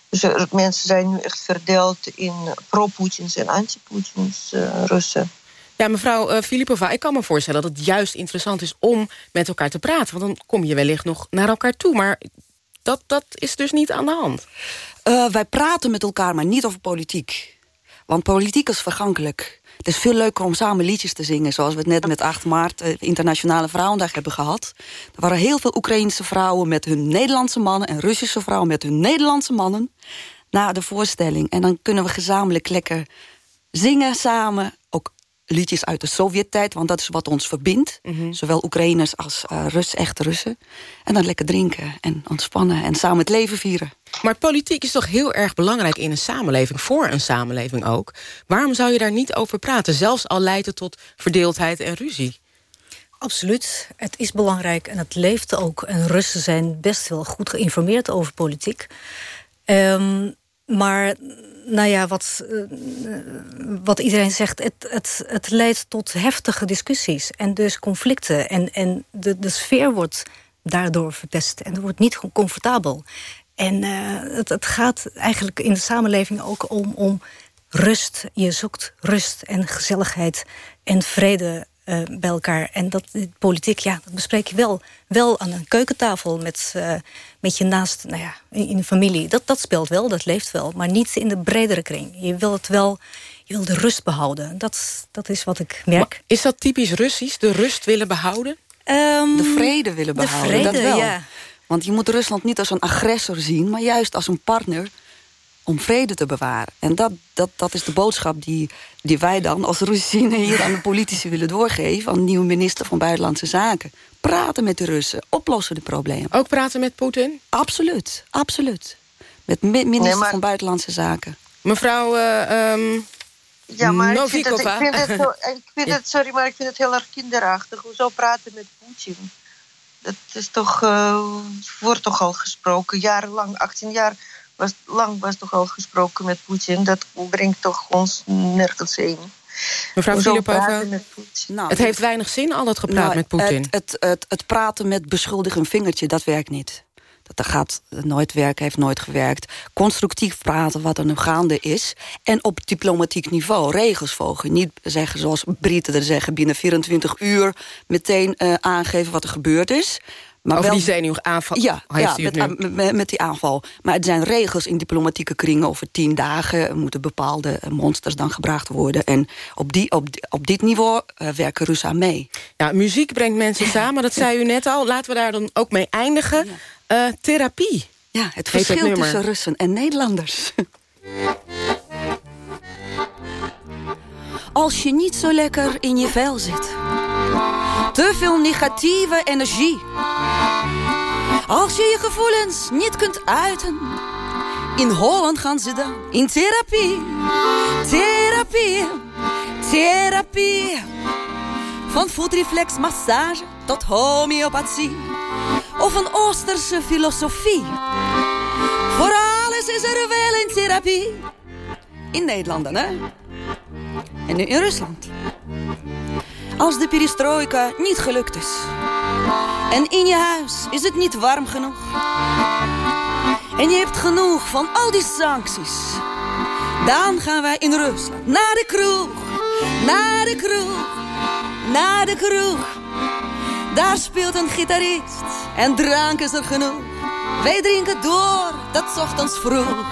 Dus er- mensen zijn nu echt verdeeld in pro-Poetins en anti-Poetins eh, Russen. Ja, mevrouw eh, Filipova, ik kan me voorstellen dat het juist interessant is om met elkaar te praten. Want dan kom je wellicht nog naar elkaar toe. Maar dat, dat is dus niet aan de hand. Eh, wij praten met elkaar, maar niet over politiek. Want politiek is vergankelijk. Het is veel leuker om samen liedjes te zingen... zoals we het net met 8 maart, eh, Internationale Vrouwendag, hebben gehad. Er waren heel veel Oekraïnse vrouwen met hun Nederlandse mannen... en Russische vrouwen met hun Nederlandse mannen... na de voorstelling. En dan kunnen we gezamenlijk lekker zingen samen. Ook liedjes uit de Sovjet-tijd, want dat is wat ons verbindt. Zowel Oekraïners als eh Rus, echte Russen. En dan lekker drinken en ontspannen en samen het leven vieren. Maar politiek is toch heel erg belangrijk in een samenleving. Voor een samenleving ook. Waarom zou je daar niet over praten? Zelfs al leidt het tot verdeeldheid en ruzie. Absoluut. Het is belangrijk en het leeft ook. En Russen zijn best wel goed geïnformeerd over politiek. Ehm, maar nou ja, wat, eh, wat iedereen zegt, het, het, het leidt tot heftige discussies en dus conflicten. En, en de, de sfeer wordt daardoor verpest en het wordt niet comfortabel. En eh, het, het gaat eigenlijk in de samenleving ook om, om rust. Je zoekt rust en gezelligheid en vrede eh, bij elkaar. En dat politiek, ja, dat bespreek je wel, wel aan een keukentafel met, eh, met je naast, nou ja, in, de familie. Dat, dat speelt wel, dat leeft wel, maar niet in de bredere kring. Je wil het wel, je wil de rust behouden. Dat, dat is wat ik merk. Is dat typisch Russisch, de rust willen behouden? de vrede willen Ehm, de behouden, dat wel. ja. Want je moet Rusland niet als een agressor zien... maar juist als een partner om vrede te bewaren. En dat, dat, dat is de boodschap die, die wij dan als Russinen... hier aan de politici willen doorgeven... aan de nieuwe minister van Buitenlandse Zaken. Praten met de Russen, oplossen de problemen. Ook praten met Poetin? Absoluut, absoluut. Met mi- minister Nee, maar- van Buitenlandse Zaken. Mevrouw ehm, Ja, maar ik vind, het, ik, vind het zo, ik vind het, sorry, maar ik vind het heel erg kinderachtig. Hoezo praten met Poetin? Dat is toch, eh, wordt toch al gesproken, jarenlang, 18 jaar was, lang was toch al gesproken met Poetin. Dat brengt toch ons nergens heen. Mevrouw Filipova? Nou, het heeft weinig zin, al dat gepraat Nou, met Poetin. Het, het, het, het praten met beschuldigend vingertje, dat werkt niet. Dat dat gaat nooit werken, heeft nooit gewerkt. Constructief praten wat er nu gaande is. En op diplomatiek niveau regels volgen. Niet zeggen zoals Britten er zeggen... binnen 24 uur meteen eh, aangeven wat er gebeurd is. Maar Over wel, die zenuwaanval Ja, ja het met, met, die aanval. Maar er zijn regels in diplomatieke kringen. Over tien dagen moeten bepaalde monsters dan gebracht worden. En op, die, op, op dit niveau eh, werken Russen aan mee. Ja, muziek brengt mensen samen, dat zei u net al. Laten we daar dan ook mee eindigen. Eh, therapie. Ja, het verschil tussen Russen en Nederlanders. Als je niet zo lekker in je vel zit. Te veel negatieve energie. Als je je gevoelens niet kunt uiten. In Holland gaan ze dan in therapie. Therapie, therapie. Van voetreflexmassage tot homeopathie. Of een Oosterse filosofie. Voor alles is er wel een therapie. In Nederland dan, hè? En nu in Rusland. Als de perestroika niet gelukt is. En in je huis is het niet warm genoeg. En je hebt genoeg van al die sancties. Dan gaan wij in Rusland naar de kroeg. Naar de kroeg. Naar de kroeg. Daar speelt een gitarist en drank is er genoeg. Wij drinken door tot ochtends vroeg.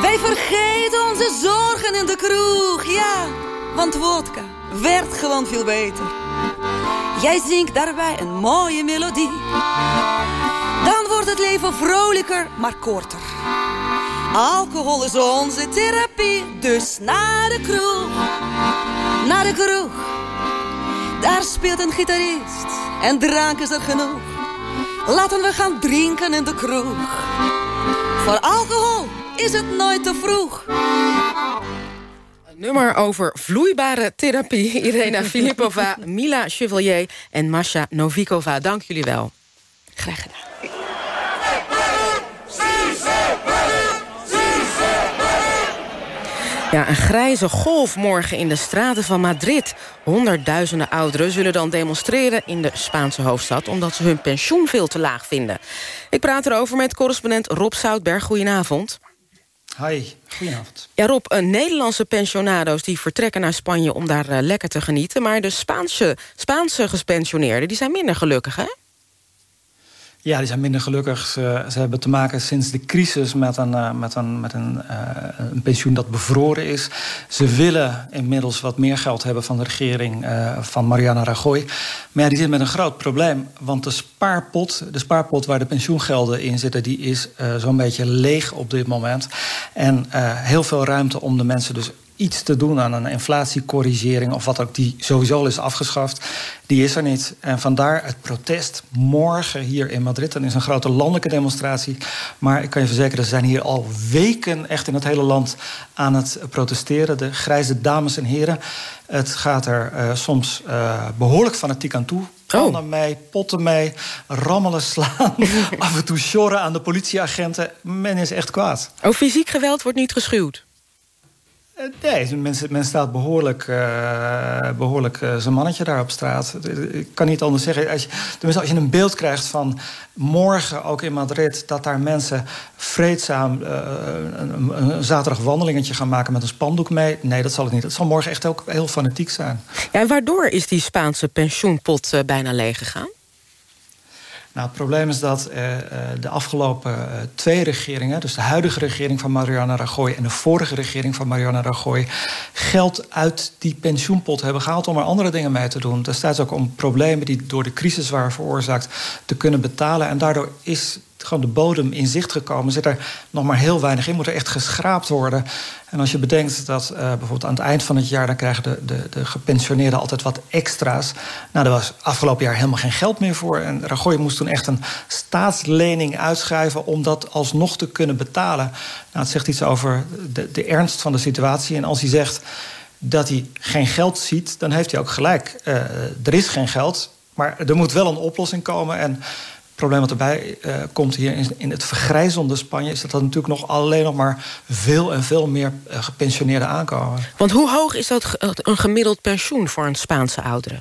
Wij vergeten onze zorgen in de kroeg, ja. Want wodka werd gewoon veel beter. Jij zingt daarbij een mooie melodie. Dan wordt het leven vrolijker, maar korter. Alcohol is onze therapie, dus naar de kroeg. Naar de kroeg. Daar speelt een gitarist en drank is er genoeg. Laten we gaan drinken in de kroeg. Voor alcohol is het nooit te vroeg. Nummer over vloeibare therapie. Irena Filipova, Mila Chevalier en Masha Novikova. Dank jullie wel. Graag gedaan. Ja, een grijze golf morgen in de straten van Madrid. Honderdduizenden ouderen zullen dan demonstreren in de Spaanse hoofdstad... omdat ze hun pensioen veel te laag vinden. Ik praat erover met correspondent Rob Zoutberg. Goedenavond. Hi, goedenavond. Ja, Rob, een Nederlandse pensionado's die vertrekken naar Spanje... om daar uh, lekker te genieten. Maar de Spaanse, Spaanse gepensioneerden die zijn minder gelukkig, hè? Ja, die zijn minder gelukkig. Ze, hebben te maken sinds de crisis met een, uh, met, een, met een, uh, een, pensioen dat bevroren is. Ze willen inmiddels wat meer geld hebben van de regering uh, van Mariana Rajoy. Maar ja, die zit met een groot probleem. Want de spaarpot, de spaarpot waar de pensioengelden in zitten... die is zo'n beetje leeg op dit moment. En heel veel ruimte om de mensen dus iets te doen aan een inflatiecorrigering... of wat ook die sowieso al is afgeschaft, die is er niet. En vandaar het protest morgen hier in Madrid. Dan is een grote landelijke demonstratie. Maar ik kan je verzekeren, ze zijn hier al weken echt in het hele land aan het protesteren. De grijze dames en heren. Het gaat er uh, soms uh, behoorlijk fanatiek aan toe. Kannen oh. mee, potten mee, rammelen, slaan. af en toe sjorren aan de politieagenten. Men is echt kwaad. Oh, fysiek geweld wordt niet geschuwd? Nee, men, men staat behoorlijk, uh, behoorlijk uh, zijn mannetje daar op straat. Ik kan niet anders zeggen. Als je, tenminste, als je een beeld krijgt van morgen ook in Madrid... dat daar mensen vreedzaam een, een, zaterdag wandelingetje gaan maken... met een spandoek mee. Nee, dat zal het niet. Het zal morgen echt ook heel fanatiek zijn. Ja, en waardoor is die Spaanse pensioenpot bijna leeg gegaan? Nou, het probleem is dat uh, de afgelopen uh, twee regeringen... dus de huidige regering van Mariana Rajoy... en de vorige regering van Mariana Rajoy... geld uit die pensioenpot hebben gehaald om er andere dingen mee te doen. Staat ook om problemen die door de crisis waren veroorzaakt... te kunnen betalen. En daardoor is gewoon de bodem in zicht gekomen. Zit er nog maar heel weinig in. Moet er echt geschraapt worden. En als je bedenkt dat uh, bijvoorbeeld aan het eind van het jaar... dan krijgen de, de, de gepensioneerden altijd wat extra's. Nou, er was afgelopen jaar helemaal geen geld meer voor. En Rajoy moest toen echt een staatslening uitschrijven... om dat alsnog te kunnen betalen. Nou, het zegt iets over de, de ernst van de situatie. En als hij zegt dat hij geen geld ziet, dan heeft hij ook gelijk. Uh, er is geen geld, maar er moet wel een oplossing komen. En probleem wat erbij uh, komt hier in, in, het vergrijzende Spanje... is dat er natuurlijk nog alleen nog maar veel en veel meer uh, gepensioneerden aankomen. Want hoe hoog is dat een gemiddeld pensioen voor een Spaanse oudere?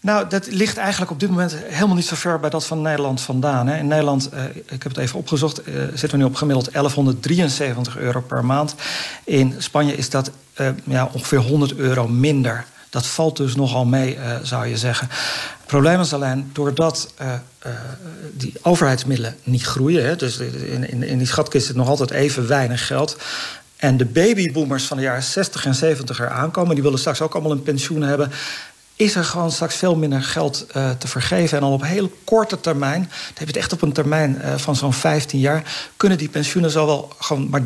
Nou, dat ligt eigenlijk op dit moment helemaal niet zo ver bij dat van Nederland vandaan. Hè. In Nederland, uh, ik heb het even opgezocht, zitten we nu op gemiddeld 1173 euro per maand. In Spanje is dat ja, ongeveer 100 euro minder. Dat valt dus nogal mee, zou je zeggen. Het probleem is alleen, doordat uh, uh, die overheidsmiddelen niet groeien... Hè, dus in, in, in die schatkist zit nog altijd even weinig geld... en de babyboomers van de jaren 60 en 70 er aankomen... die willen straks ook allemaal een pensioen hebben is er gewoon straks veel minder geld te vergeven. En al op heel korte termijn, dan heb je het echt op een termijn van zo'n 15 jaar... kunnen die pensioenen zo wel gewoon maar 30%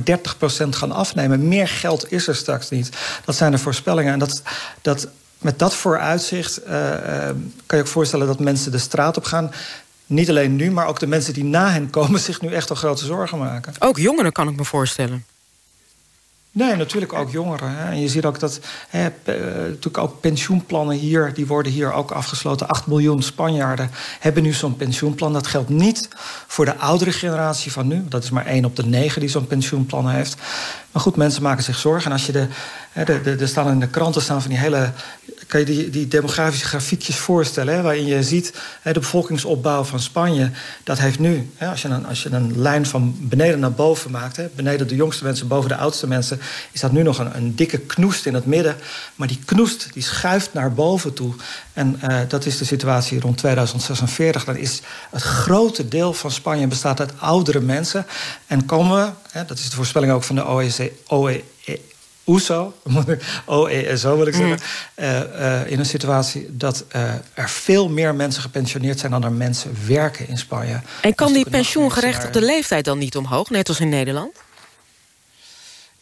gaan afnemen. Meer geld is er straks niet. Dat zijn de voorspellingen. En dat, dat met dat vooruitzicht uh, uh, kan je ook voorstellen dat mensen de straat op gaan. Niet alleen nu, maar ook de mensen die na hen komen zich nu echt al grote zorgen maken. Ook jongeren kan ik me voorstellen. Nee, natuurlijk ook jongeren. Hè. En je ziet ook dat hè, natuurlijk ook pensioenplannen hier, die worden hier ook afgesloten. 8 miljoen Spanjaarden hebben nu zo'n pensioenplan. Dat geldt niet voor de oudere generatie van nu. Dat is maar één op de negen die zo'n pensioenplan heeft. Maar goed, mensen maken zich zorgen. En als je de, de, de, de staan in de kranten staan van die hele kan je die, demografische grafiekjes voorstellen... Hè, waarin je ziet hè, de bevolkingsopbouw van Spanje. Dat heeft nu, hè, als, je een, als je een lijn van beneden naar boven maakt... Hè, beneden de jongste mensen, boven de oudste mensen... is dat nu nog een, een dikke knoest in het midden. Maar die knoest die schuift naar boven toe. En uh, dat is de situatie rond 2046. Dan is het grote deel van Spanje bestaat uit oudere mensen. En komen we, hè, dat is de voorspelling ook van de OECD... OE, OESO, OESO wil ik zeggen, mm. uh, uh, in een situatie dat uh, er veel meer mensen gepensioneerd zijn dan er mensen werken in Spanje. En kan die pensioengerechtigde leeftijd dan niet omhoog, net als in Nederland?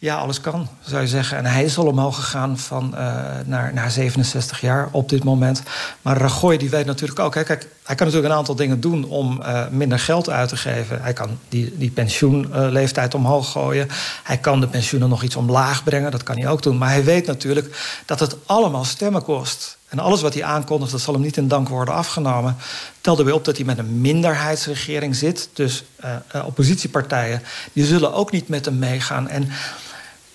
Ja, alles kan, zou je zeggen. En hij is al omhoog gegaan van, uh, naar, naar 67 jaar op dit moment. Maar Rajoy die weet natuurlijk ook... Hè, kijk, hij kan natuurlijk een aantal dingen doen om uh, minder geld uit te geven. Hij kan die, die pensioenleeftijd omhoog gooien. Hij kan de pensioenen nog iets omlaag brengen. Dat kan hij ook doen. Maar hij weet natuurlijk dat het allemaal stemmen kost. En alles wat hij aankondigt, dat zal hem niet in dank worden afgenomen. Tel erbij op dat hij met een minderheidsregering zit. Dus uh, oppositiepartijen, die zullen ook niet met hem meegaan. En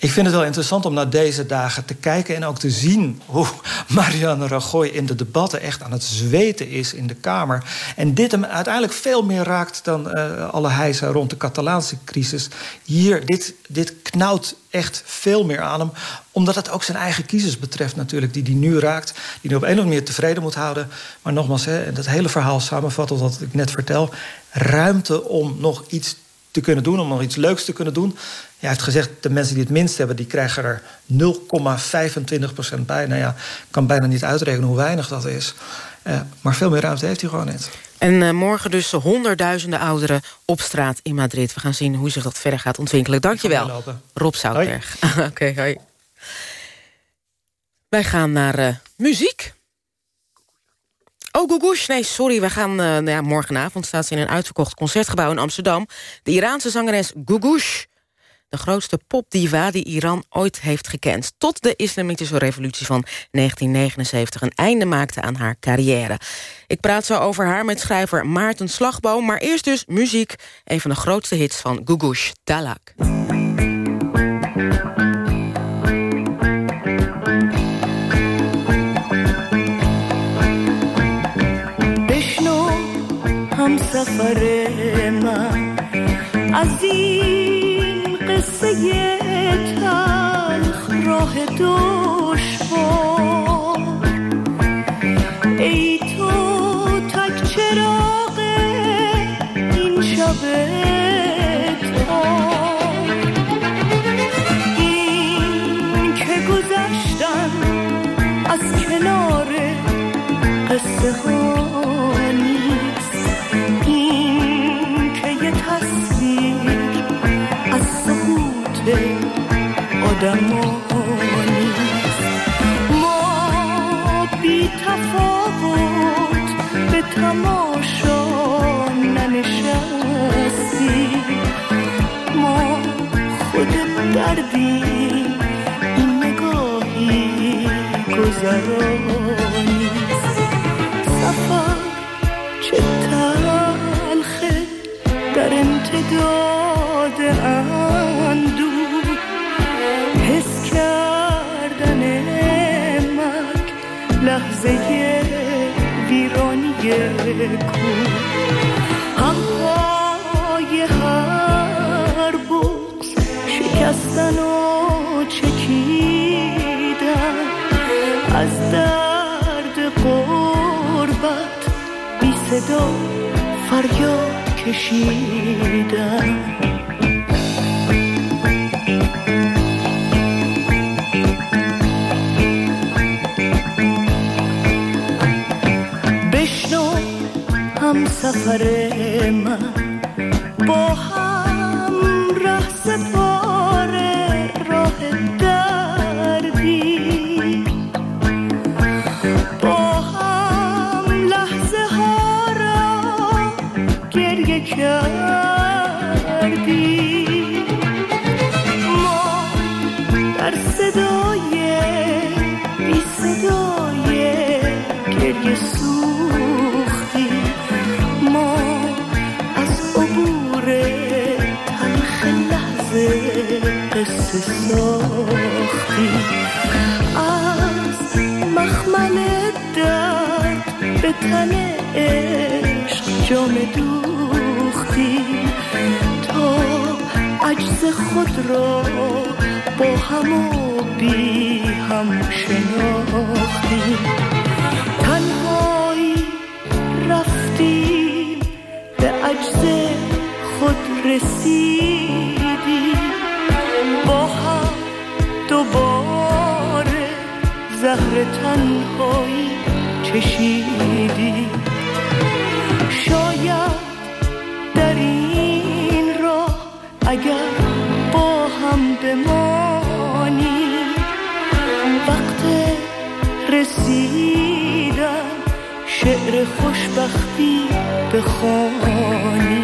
Ik vind het wel interessant om naar deze dagen te kijken... en ook te zien hoe Marianne Rajoy in de debatten... echt aan het zweten is in de Kamer. En dit hem uiteindelijk veel meer raakt... dan uh, alle heisa rond de Catalaanse crisis. Hier, dit, dit knauwt echt veel meer aan hem. Omdat het ook zijn eigen kiezers betreft natuurlijk... die die nu raakt, die nu op een of andere manier tevreden moet houden. Maar nogmaals, hè, dat hele verhaal samenvatten wat ik net vertel... ruimte om nog iets te kunnen doen, om nog iets leuks te kunnen doen. Hij heeft gezegd, de mensen die het minst hebben... die krijgen er 0,25% bij. Nou ja, ik kan bijna niet uitrekenen hoe weinig dat is. Uh, maar veel meer ruimte heeft hij gewoon niet. En uh, morgen dus honderdduizenden ouderen op straat in Madrid. We gaan zien hoe zich dat verder gaat ontwikkelen. Dankjewel, Rob Zoutberg. Oké, okay, hoi. Wij gaan naar uh, muziek. Oh, Gugush. Nee, sorry. We gaan uh, ja, morgenavond staat ze in een uitverkocht concertgebouw in Amsterdam. De Iraanse zangeres Gugush De grootste popdiva die Iran ooit heeft gekend. Tot de islamitische revolutie van 1979 een einde maakte aan haar carrière. Ik praat zo over haar met schrijver Maarten Slagboom. Maar eerst dus muziek. Een van de grootste hits van Gugush, Talak. سفر من از این قصه تلخ راه دشوار. ای تو تک چراغ این شب دردی این نگاهی گذرانی. سفر چه تلخه در امتداد اندو. لحظه ویرانی کو. شکستن و چکیدن. از درد قربت بی صدا فریاد کشیدن. سفر من. با هم ره کردی ما در صدای بی صدای گریه سوختی. ما از عبور تلخ لحظه قصه ساختی. از مخمل درد به تن عشق جام دوختی خود را با هم و بی هم شناختی. تنهایی رفتی به عجز خود رسیدی با هم دوباره زهر تنهایی چشیدی خوشبختی بخوانی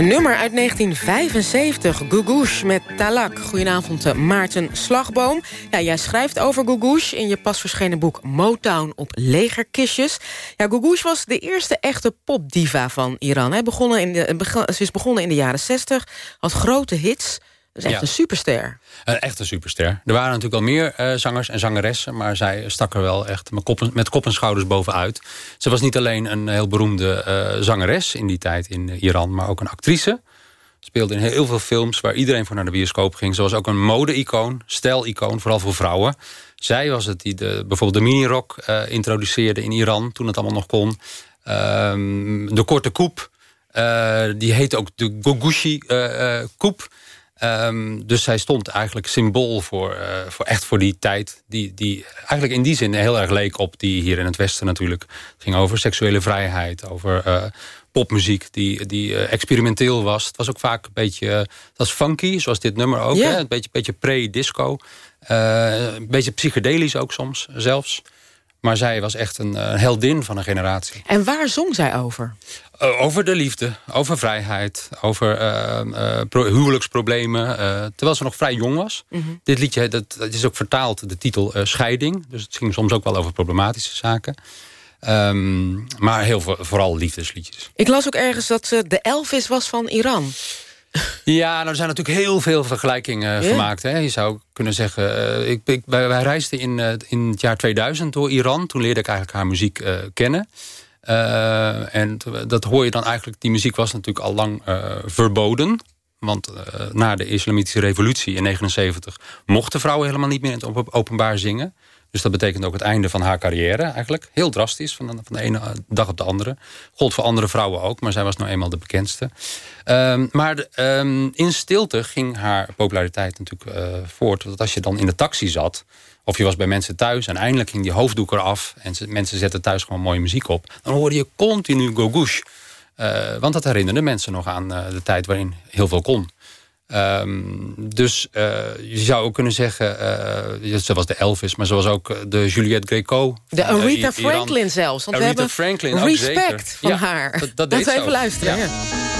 Een nummer uit 1975, Gugouche met Talak. Goedenavond, eh, Maarten Slagboom. Ja, jij schrijft over Gugouche in je pas verschenen boek Motown op legerkistjes. Ja, Gugouche was de eerste echte popdiva van Iran. Hij begonnen in de, ze is begonnen in de jaren 60, had grote hits... Dat is echt Ja. een superster. Een echte superster. Er waren natuurlijk al meer eh, zangers en zangeressen... maar zij stak er wel echt met kop, en- met kop en schouders bovenuit. Ze was niet alleen een heel beroemde eh, zangeres in die tijd in Iran... maar ook een actrice. Speelde in heel veel films waar iedereen voor naar de bioscoop ging. Ze was ook een mode-icoon, stijl-icoon, vooral voor vrouwen. Zij was het die de, bijvoorbeeld de minirok eh introduceerde in Iran... toen het allemaal nog kon. Ehm, de korte koep, die heette ook de Gogushi koep... Ehm, dus zij stond eigenlijk symbool voor, eh, voor echt voor die tijd. Die, die eigenlijk in die zin heel erg leek op die hier in het Westen natuurlijk. Het ging over seksuele vrijheid, over eh, popmuziek die, die eh, experimenteel was. Het was ook vaak een beetje, het was funky, zoals dit nummer ook. Hè? Een beetje, beetje pre-disco. Een beetje psychedelisch ook soms zelfs. Maar zij was echt een heldin van een generatie. En waar zong zij over? Uh, over de liefde, over vrijheid, over uh, uh, pro huwelijksproblemen. Uh, terwijl ze nog vrij jong was. Mhm. Dit liedje dat, dat is ook vertaald, de titel Scheiding. Dus het ging soms ook wel over problematische zaken. Um, maar heel veel, vooral liefdesliedjes. Ik las ook ergens dat ze de Elvis was van Iran. Ja, nou, er zijn natuurlijk heel veel vergelijkingen gemaakt. Hè. Je zou kunnen zeggen... eh, ik, ik, wij, wij reisden in, eh, in het jaar 2000 door Iran. Toen leerde ik eigenlijk haar muziek eh, kennen. Uh, en dat hoor je dan eigenlijk... Die muziek was natuurlijk al lang uh, verboden. Want uh, na de islamitische revolutie in 79... mochten vrouwen helemaal niet meer in het openbaar zingen. Dus dat betekent ook het einde van haar carrière eigenlijk. Heel drastisch, van de, van de ene dag op de andere. Gold voor andere vrouwen ook, maar zij was nou eenmaal de bekendste. Um, maar de, um, in stilte ging haar populariteit natuurlijk voort. Want als je dan in de taxi zat... of je was bij mensen thuis en eindelijk ging die hoofddoek eraf... en ze, mensen zetten thuis gewoon mooie muziek op... dan hoorde je continu gogouche. Uh, want dat herinnerde mensen nog aan uh, de tijd waarin heel veel kon. Um, dus uh, je zou ook kunnen zeggen, uh, ze was de Elvis, maar ze was ook de Juliette Greco. De Aretha Franklin zelfs. Want Aretha we hebben Franklin, respect van ja, haar. Dat, dat Laten we zo. even luisteren. Ja.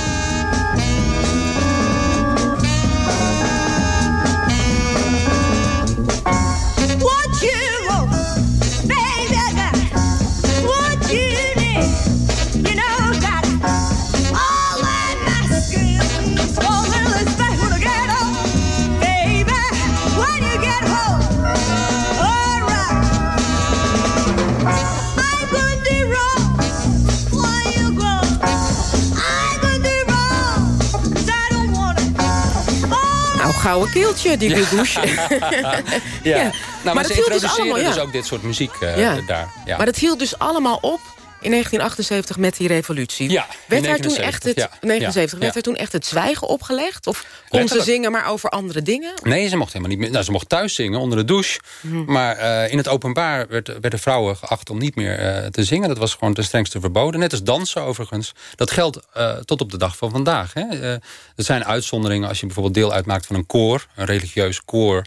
Gouden keeltje, die gugouche. ja. Ja. Nou, maar, Maar ze dat hield dus introduceerden allemaal, ja. dus ook dit soort muziek uh, Ja. daar. Ja. Maar dat hield dus allemaal op in 1978 met die revolutie. Ja, werd daar toen 79, echt het, ja. 79, Ja, werd ja. er toen echt het zwijgen opgelegd? Of kon ze zingen maar over andere dingen? Nee, ze mocht helemaal niet meer. Nou, ze mocht thuis zingen onder de douche. Mhm. Maar uh, in het openbaar werd, werden vrouwen geacht om niet meer uh, te zingen. Dat was gewoon ten strengste verboden. Net als dansen overigens. Dat geldt uh, tot op de dag van vandaag. Hè. er zijn uitzonderingen als je bijvoorbeeld deel uitmaakt van een koor. Een religieus koor.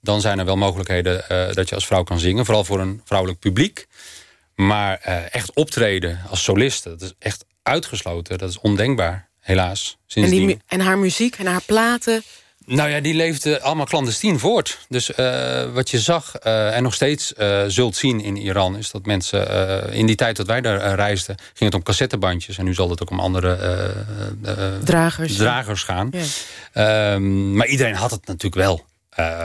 Dan zijn er wel mogelijkheden dat je als vrouw kan zingen. Vooral voor een vrouwelijk publiek. Maar echt optreden als soliste, dat is echt uitgesloten. Dat is ondenkbaar, helaas. En, die, en haar muziek en haar platen. Nou ja, die leefde allemaal clandestien voort. Dus uh, wat je zag uh, en nog steeds uh, zult zien in Iran... is dat mensen in die tijd dat wij daar reisden... ging het om cassettebandjes. En nu zal het ook om andere dragers. dragers gaan. Ja. Um, maar iedereen had het natuurlijk wel.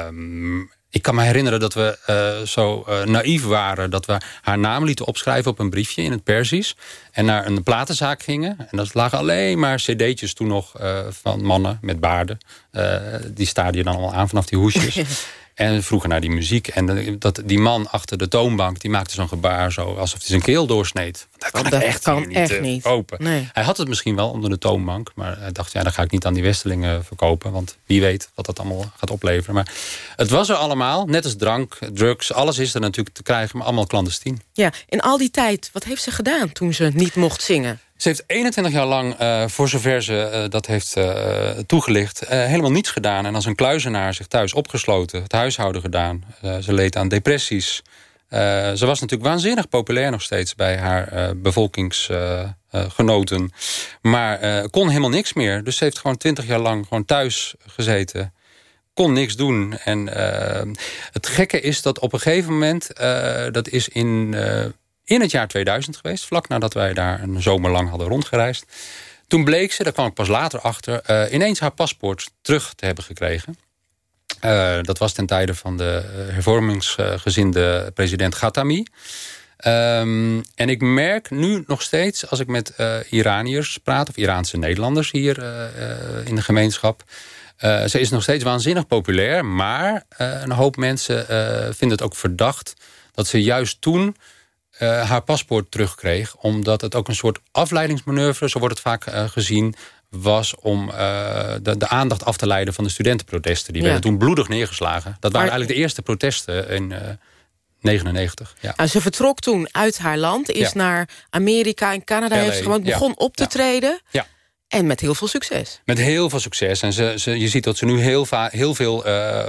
Um, ik kan me herinneren dat we uh, zo uh, naïef waren... dat we haar naam lieten opschrijven op een briefje in het Perzisch... en naar een platenzaak gingen. En dat lagen alleen maar cd'tjes toen nog uh, van mannen met baarden. die staarden je dan allemaal aan vanaf die hoesjes. en vroegen naar die muziek. En dat, die man achter de toonbank die maakte zo'n gebaar... Zo, alsof hij zijn keel doorsneed. Dat kan, dat echt, kan niet, echt niet. Open. Nee. Hij had het misschien wel onder de toonbank... maar hij dacht, ja, dan ga ik niet aan die Westelingen verkopen... want wie weet wat dat allemaal gaat opleveren. Maar het was er allemaal, net als drank, drugs... alles is er natuurlijk te krijgen, maar allemaal clandestien. Ja, in al die tijd, wat heeft ze gedaan toen ze niet mocht zingen? Ze heeft 21 jaar lang, uh, voor zover ze uh, dat heeft uh, toegelicht... helemaal niets gedaan. En als een kluizenaar zich thuis opgesloten, het huishouden gedaan. ze leed aan depressies. Eh, ze was natuurlijk waanzinnig populair nog steeds bij haar eh, bevolkingsgenoten. maar eh, kon helemaal niks meer. Dus ze heeft gewoon twintig jaar lang gewoon thuis gezeten. Kon niks doen. En eh, het gekke is dat op een gegeven moment... eh, dat is in, eh, in het jaar 2000 geweest. Vlak nadat wij daar een zomer lang hadden rondgereisd. Toen bleek ze, daar kwam ik pas later achter... eh, ineens haar paspoort terug te hebben gekregen. Eh, dat was ten tijde van de eh, hervormingsgezinde president Ghatami. Ehm, en ik merk nu nog steeds, als ik met eh, Iraniërs praat... of Iraanse Nederlanders hier in de gemeenschap... ze is nog steeds waanzinnig populair... maar een hoop mensen vinden het ook verdacht... dat ze juist toen eh, haar paspoort terugkreeg... omdat het ook een soort afleidingsmanoeuvre... zo wordt het vaak eh, gezien was om eh, de, de aandacht af te leiden van de studentenprotesten. Die Ja. werden toen bloedig neergeslagen. Dat waren Maar- eigenlijk de eerste protesten in eh 99. Ja. Nou, ze vertrok toen uit haar land, is Ja. naar Amerika en Canada... LA, heeft ze gewoon begon op te treden. Ja. En met heel veel succes. Met heel veel succes. En ze, ze, je ziet dat ze nu heel, va- heel veel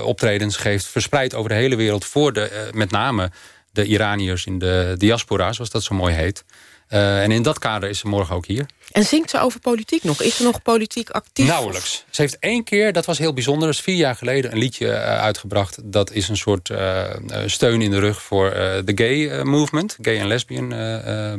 optredens geeft... verspreid over de hele wereld voor de, met name de Iraniërs in de diaspora... zoals dat zo mooi heet. Eh, en in dat kader is ze morgen ook hier. En zingt ze over politiek nog? Is ze nog politiek actief? Nauwelijks. Ze heeft één keer, dat was heel bijzonder... dat is vier jaar geleden een liedje eh, uitgebracht. Dat is een soort eh, steun in de rug voor de gay movement. Gay en lesbian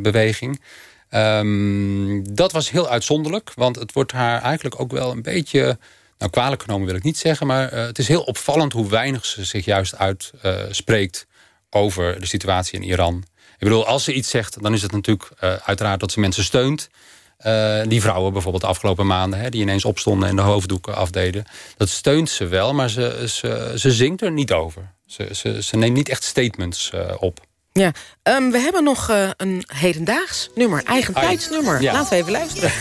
beweging. Ehm, dat was heel uitzonderlijk. Want het wordt haar eigenlijk ook wel een beetje... Nou, kwalijk genomen wil ik niet zeggen... maar het is heel opvallend hoe weinig ze zich juist uitspreekt over de situatie in Iran. Ik bedoel, als ze iets zegt, dan is het natuurlijk eh, uiteraard dat ze mensen steunt. Eh, die vrouwen bijvoorbeeld de afgelopen maanden... Hè, die ineens opstonden en de hoofddoeken afdeden. Dat steunt ze wel, maar ze, ze, ze zingt er niet over. Ze, ze, ze neemt niet echt statements eh, op. Ja, ehm, we hebben nog een hedendaags nummer, eigen tijdsnummer. Laten we even luisteren.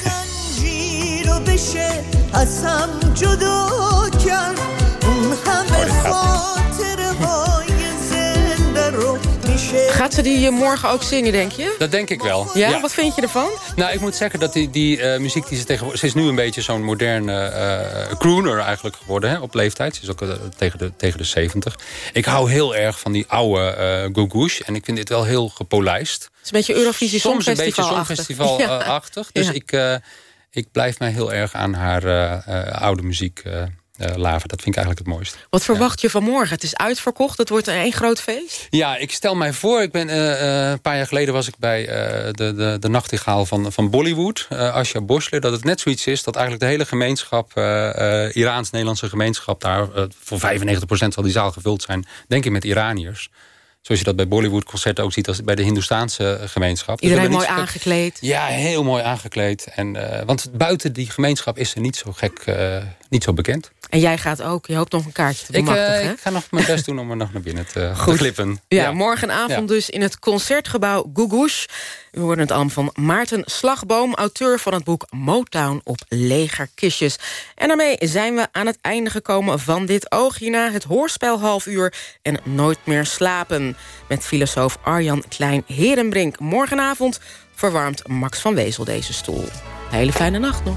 Gaat ze die eh, morgen ook zingen, denk je? Dat denk ik wel. Ja, wat vind je ervan? Nou, ik moet zeggen dat die, die eh, muziek die ze tegenwoordig... Ze is nu een beetje zo'n moderne eh, crooner eigenlijk geworden hè, op leeftijd. Ze is ook tegen, de, tegen de 70. Ik hou heel erg van die oude Gugouche. En ik vind dit wel heel gepolijst. Het is een beetje Eurovisie Soms een beetje Songfestival-achtig. Ja. Dus ik, ik blijf mij heel erg aan haar oude muziek laven. Dat vind ik eigenlijk het mooiste. Wat verwacht je van morgen? Het is uitverkocht, het wordt een één groot feest. Ja, ik stel mij voor, ik ben, eh, eh, een paar jaar geleden was ik bij eh, de, de, de nachtegaal van, van Bollywood, eh Asha Bhosle, dat het net zoiets is dat eigenlijk de hele gemeenschap, eh, eh, Iraans-Nederlandse gemeenschap daar, eh, voor 95% zal die zaal gevuld zijn, denk ik met Iraniërs. Zoals je dat bij Bollywood-concerten ook ziet als bij de Hindoestaanse gemeenschap. Dus Iedereen mooi aangekleed. Ja, heel mooi aangekleed. En, eh, want buiten die gemeenschap is ze niet zo gek, eh, niet zo bekend. En jij gaat ook, je hoopt nog een kaartje te Ik, eh, bemachtigen. hè? ik ga nog mijn best doen om er nog naar binnen te, te Goed. glippen. Ja, morgenavond Ja. dus in het Concertgebouw Gugouche. U hoorde het allemaal van Maarten Slagboom... auteur van het boek Motown op legerkistjes. En daarmee zijn we aan het einde gekomen van dit oog. Hierna het hoorspel half uur en Nooit meer slapen... met filosoof Arjan Klein-Herenbrink. Morgenavond verwarmt Max van Wezel deze stoel. Hele fijne nacht nog.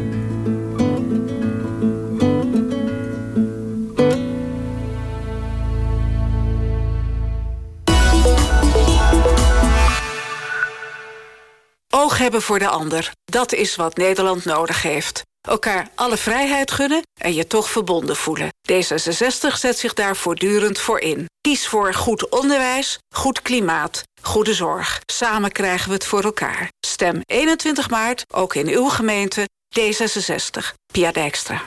Oog hebben voor de ander. Dat is wat Nederland nodig heeft. Elkaar alle vrijheid gunnen en je toch verbonden voelen. D66 zet zich daar voortdurend voor in. Kies voor goed onderwijs, goed klimaat, goede zorg. Samen krijgen we het voor elkaar. Stem 21 maart, ook in uw gemeente, D66. Pia Dijkstra.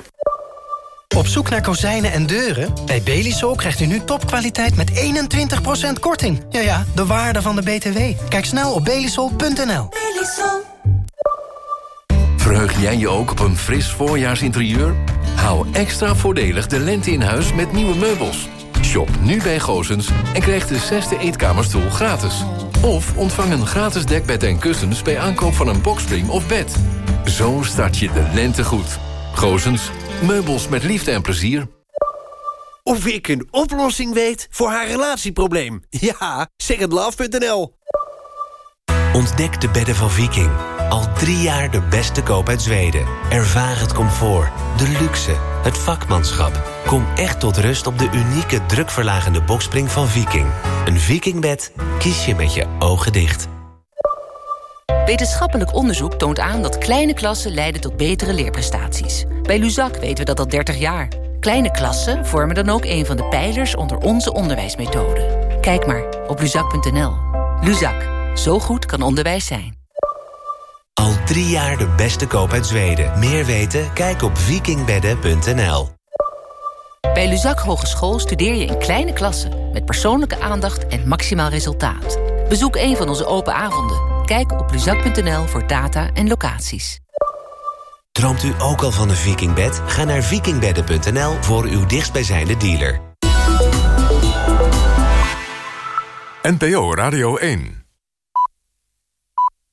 Op zoek naar kozijnen en deuren? Bij Belisol krijgt u nu topkwaliteit met 21% korting. Ja ja, de waarde van de BTW. Kijk snel op belisol.nl. Verheug jij je ook op een fris voorjaarsinterieur? Hou extra voordelig de lente in huis met nieuwe meubels. Shop nu bij Gozens en krijg de zesde eetkamerstoel gratis. Of ontvang een gratis dekbed en kussens bij aankoop van een boxspring of bed. Zo start je de lente goed. Goosens, meubels met liefde en plezier. Of ik een oplossing weet voor haar relatieprobleem. Ja, secondlove.nl. Ontdek de bedden van Viking. Al drie jaar de beste koop uit Zweden. Ervaar het comfort, de luxe, het vakmanschap. Kom echt tot rust op de unieke drukverlagende bokspring van Viking. Een Vikingbed kies je met je ogen dicht. Wetenschappelijk onderzoek toont aan dat kleine klassen leiden tot betere leerprestaties. Bij Luzak weten we dat al 30 jaar. Kleine klassen vormen dan ook een van de pijlers onder onze onderwijsmethode. Kijk maar op luzak.nl. Luzak, zo goed kan onderwijs zijn. Al drie jaar de beste koop uit Zweden. Meer weten? Kijk op vikingbedden.nl. Bij Luzak Hogeschool studeer je in kleine klassen... met persoonlijke aandacht en maximaal resultaat. Bezoek een van onze open avonden. Kijk op luzak.nl voor data en locaties. Droomt u ook al van een vikingbed? Ga naar vikingbedden.nl voor uw dichtstbijzijnde dealer. NPO Radio 1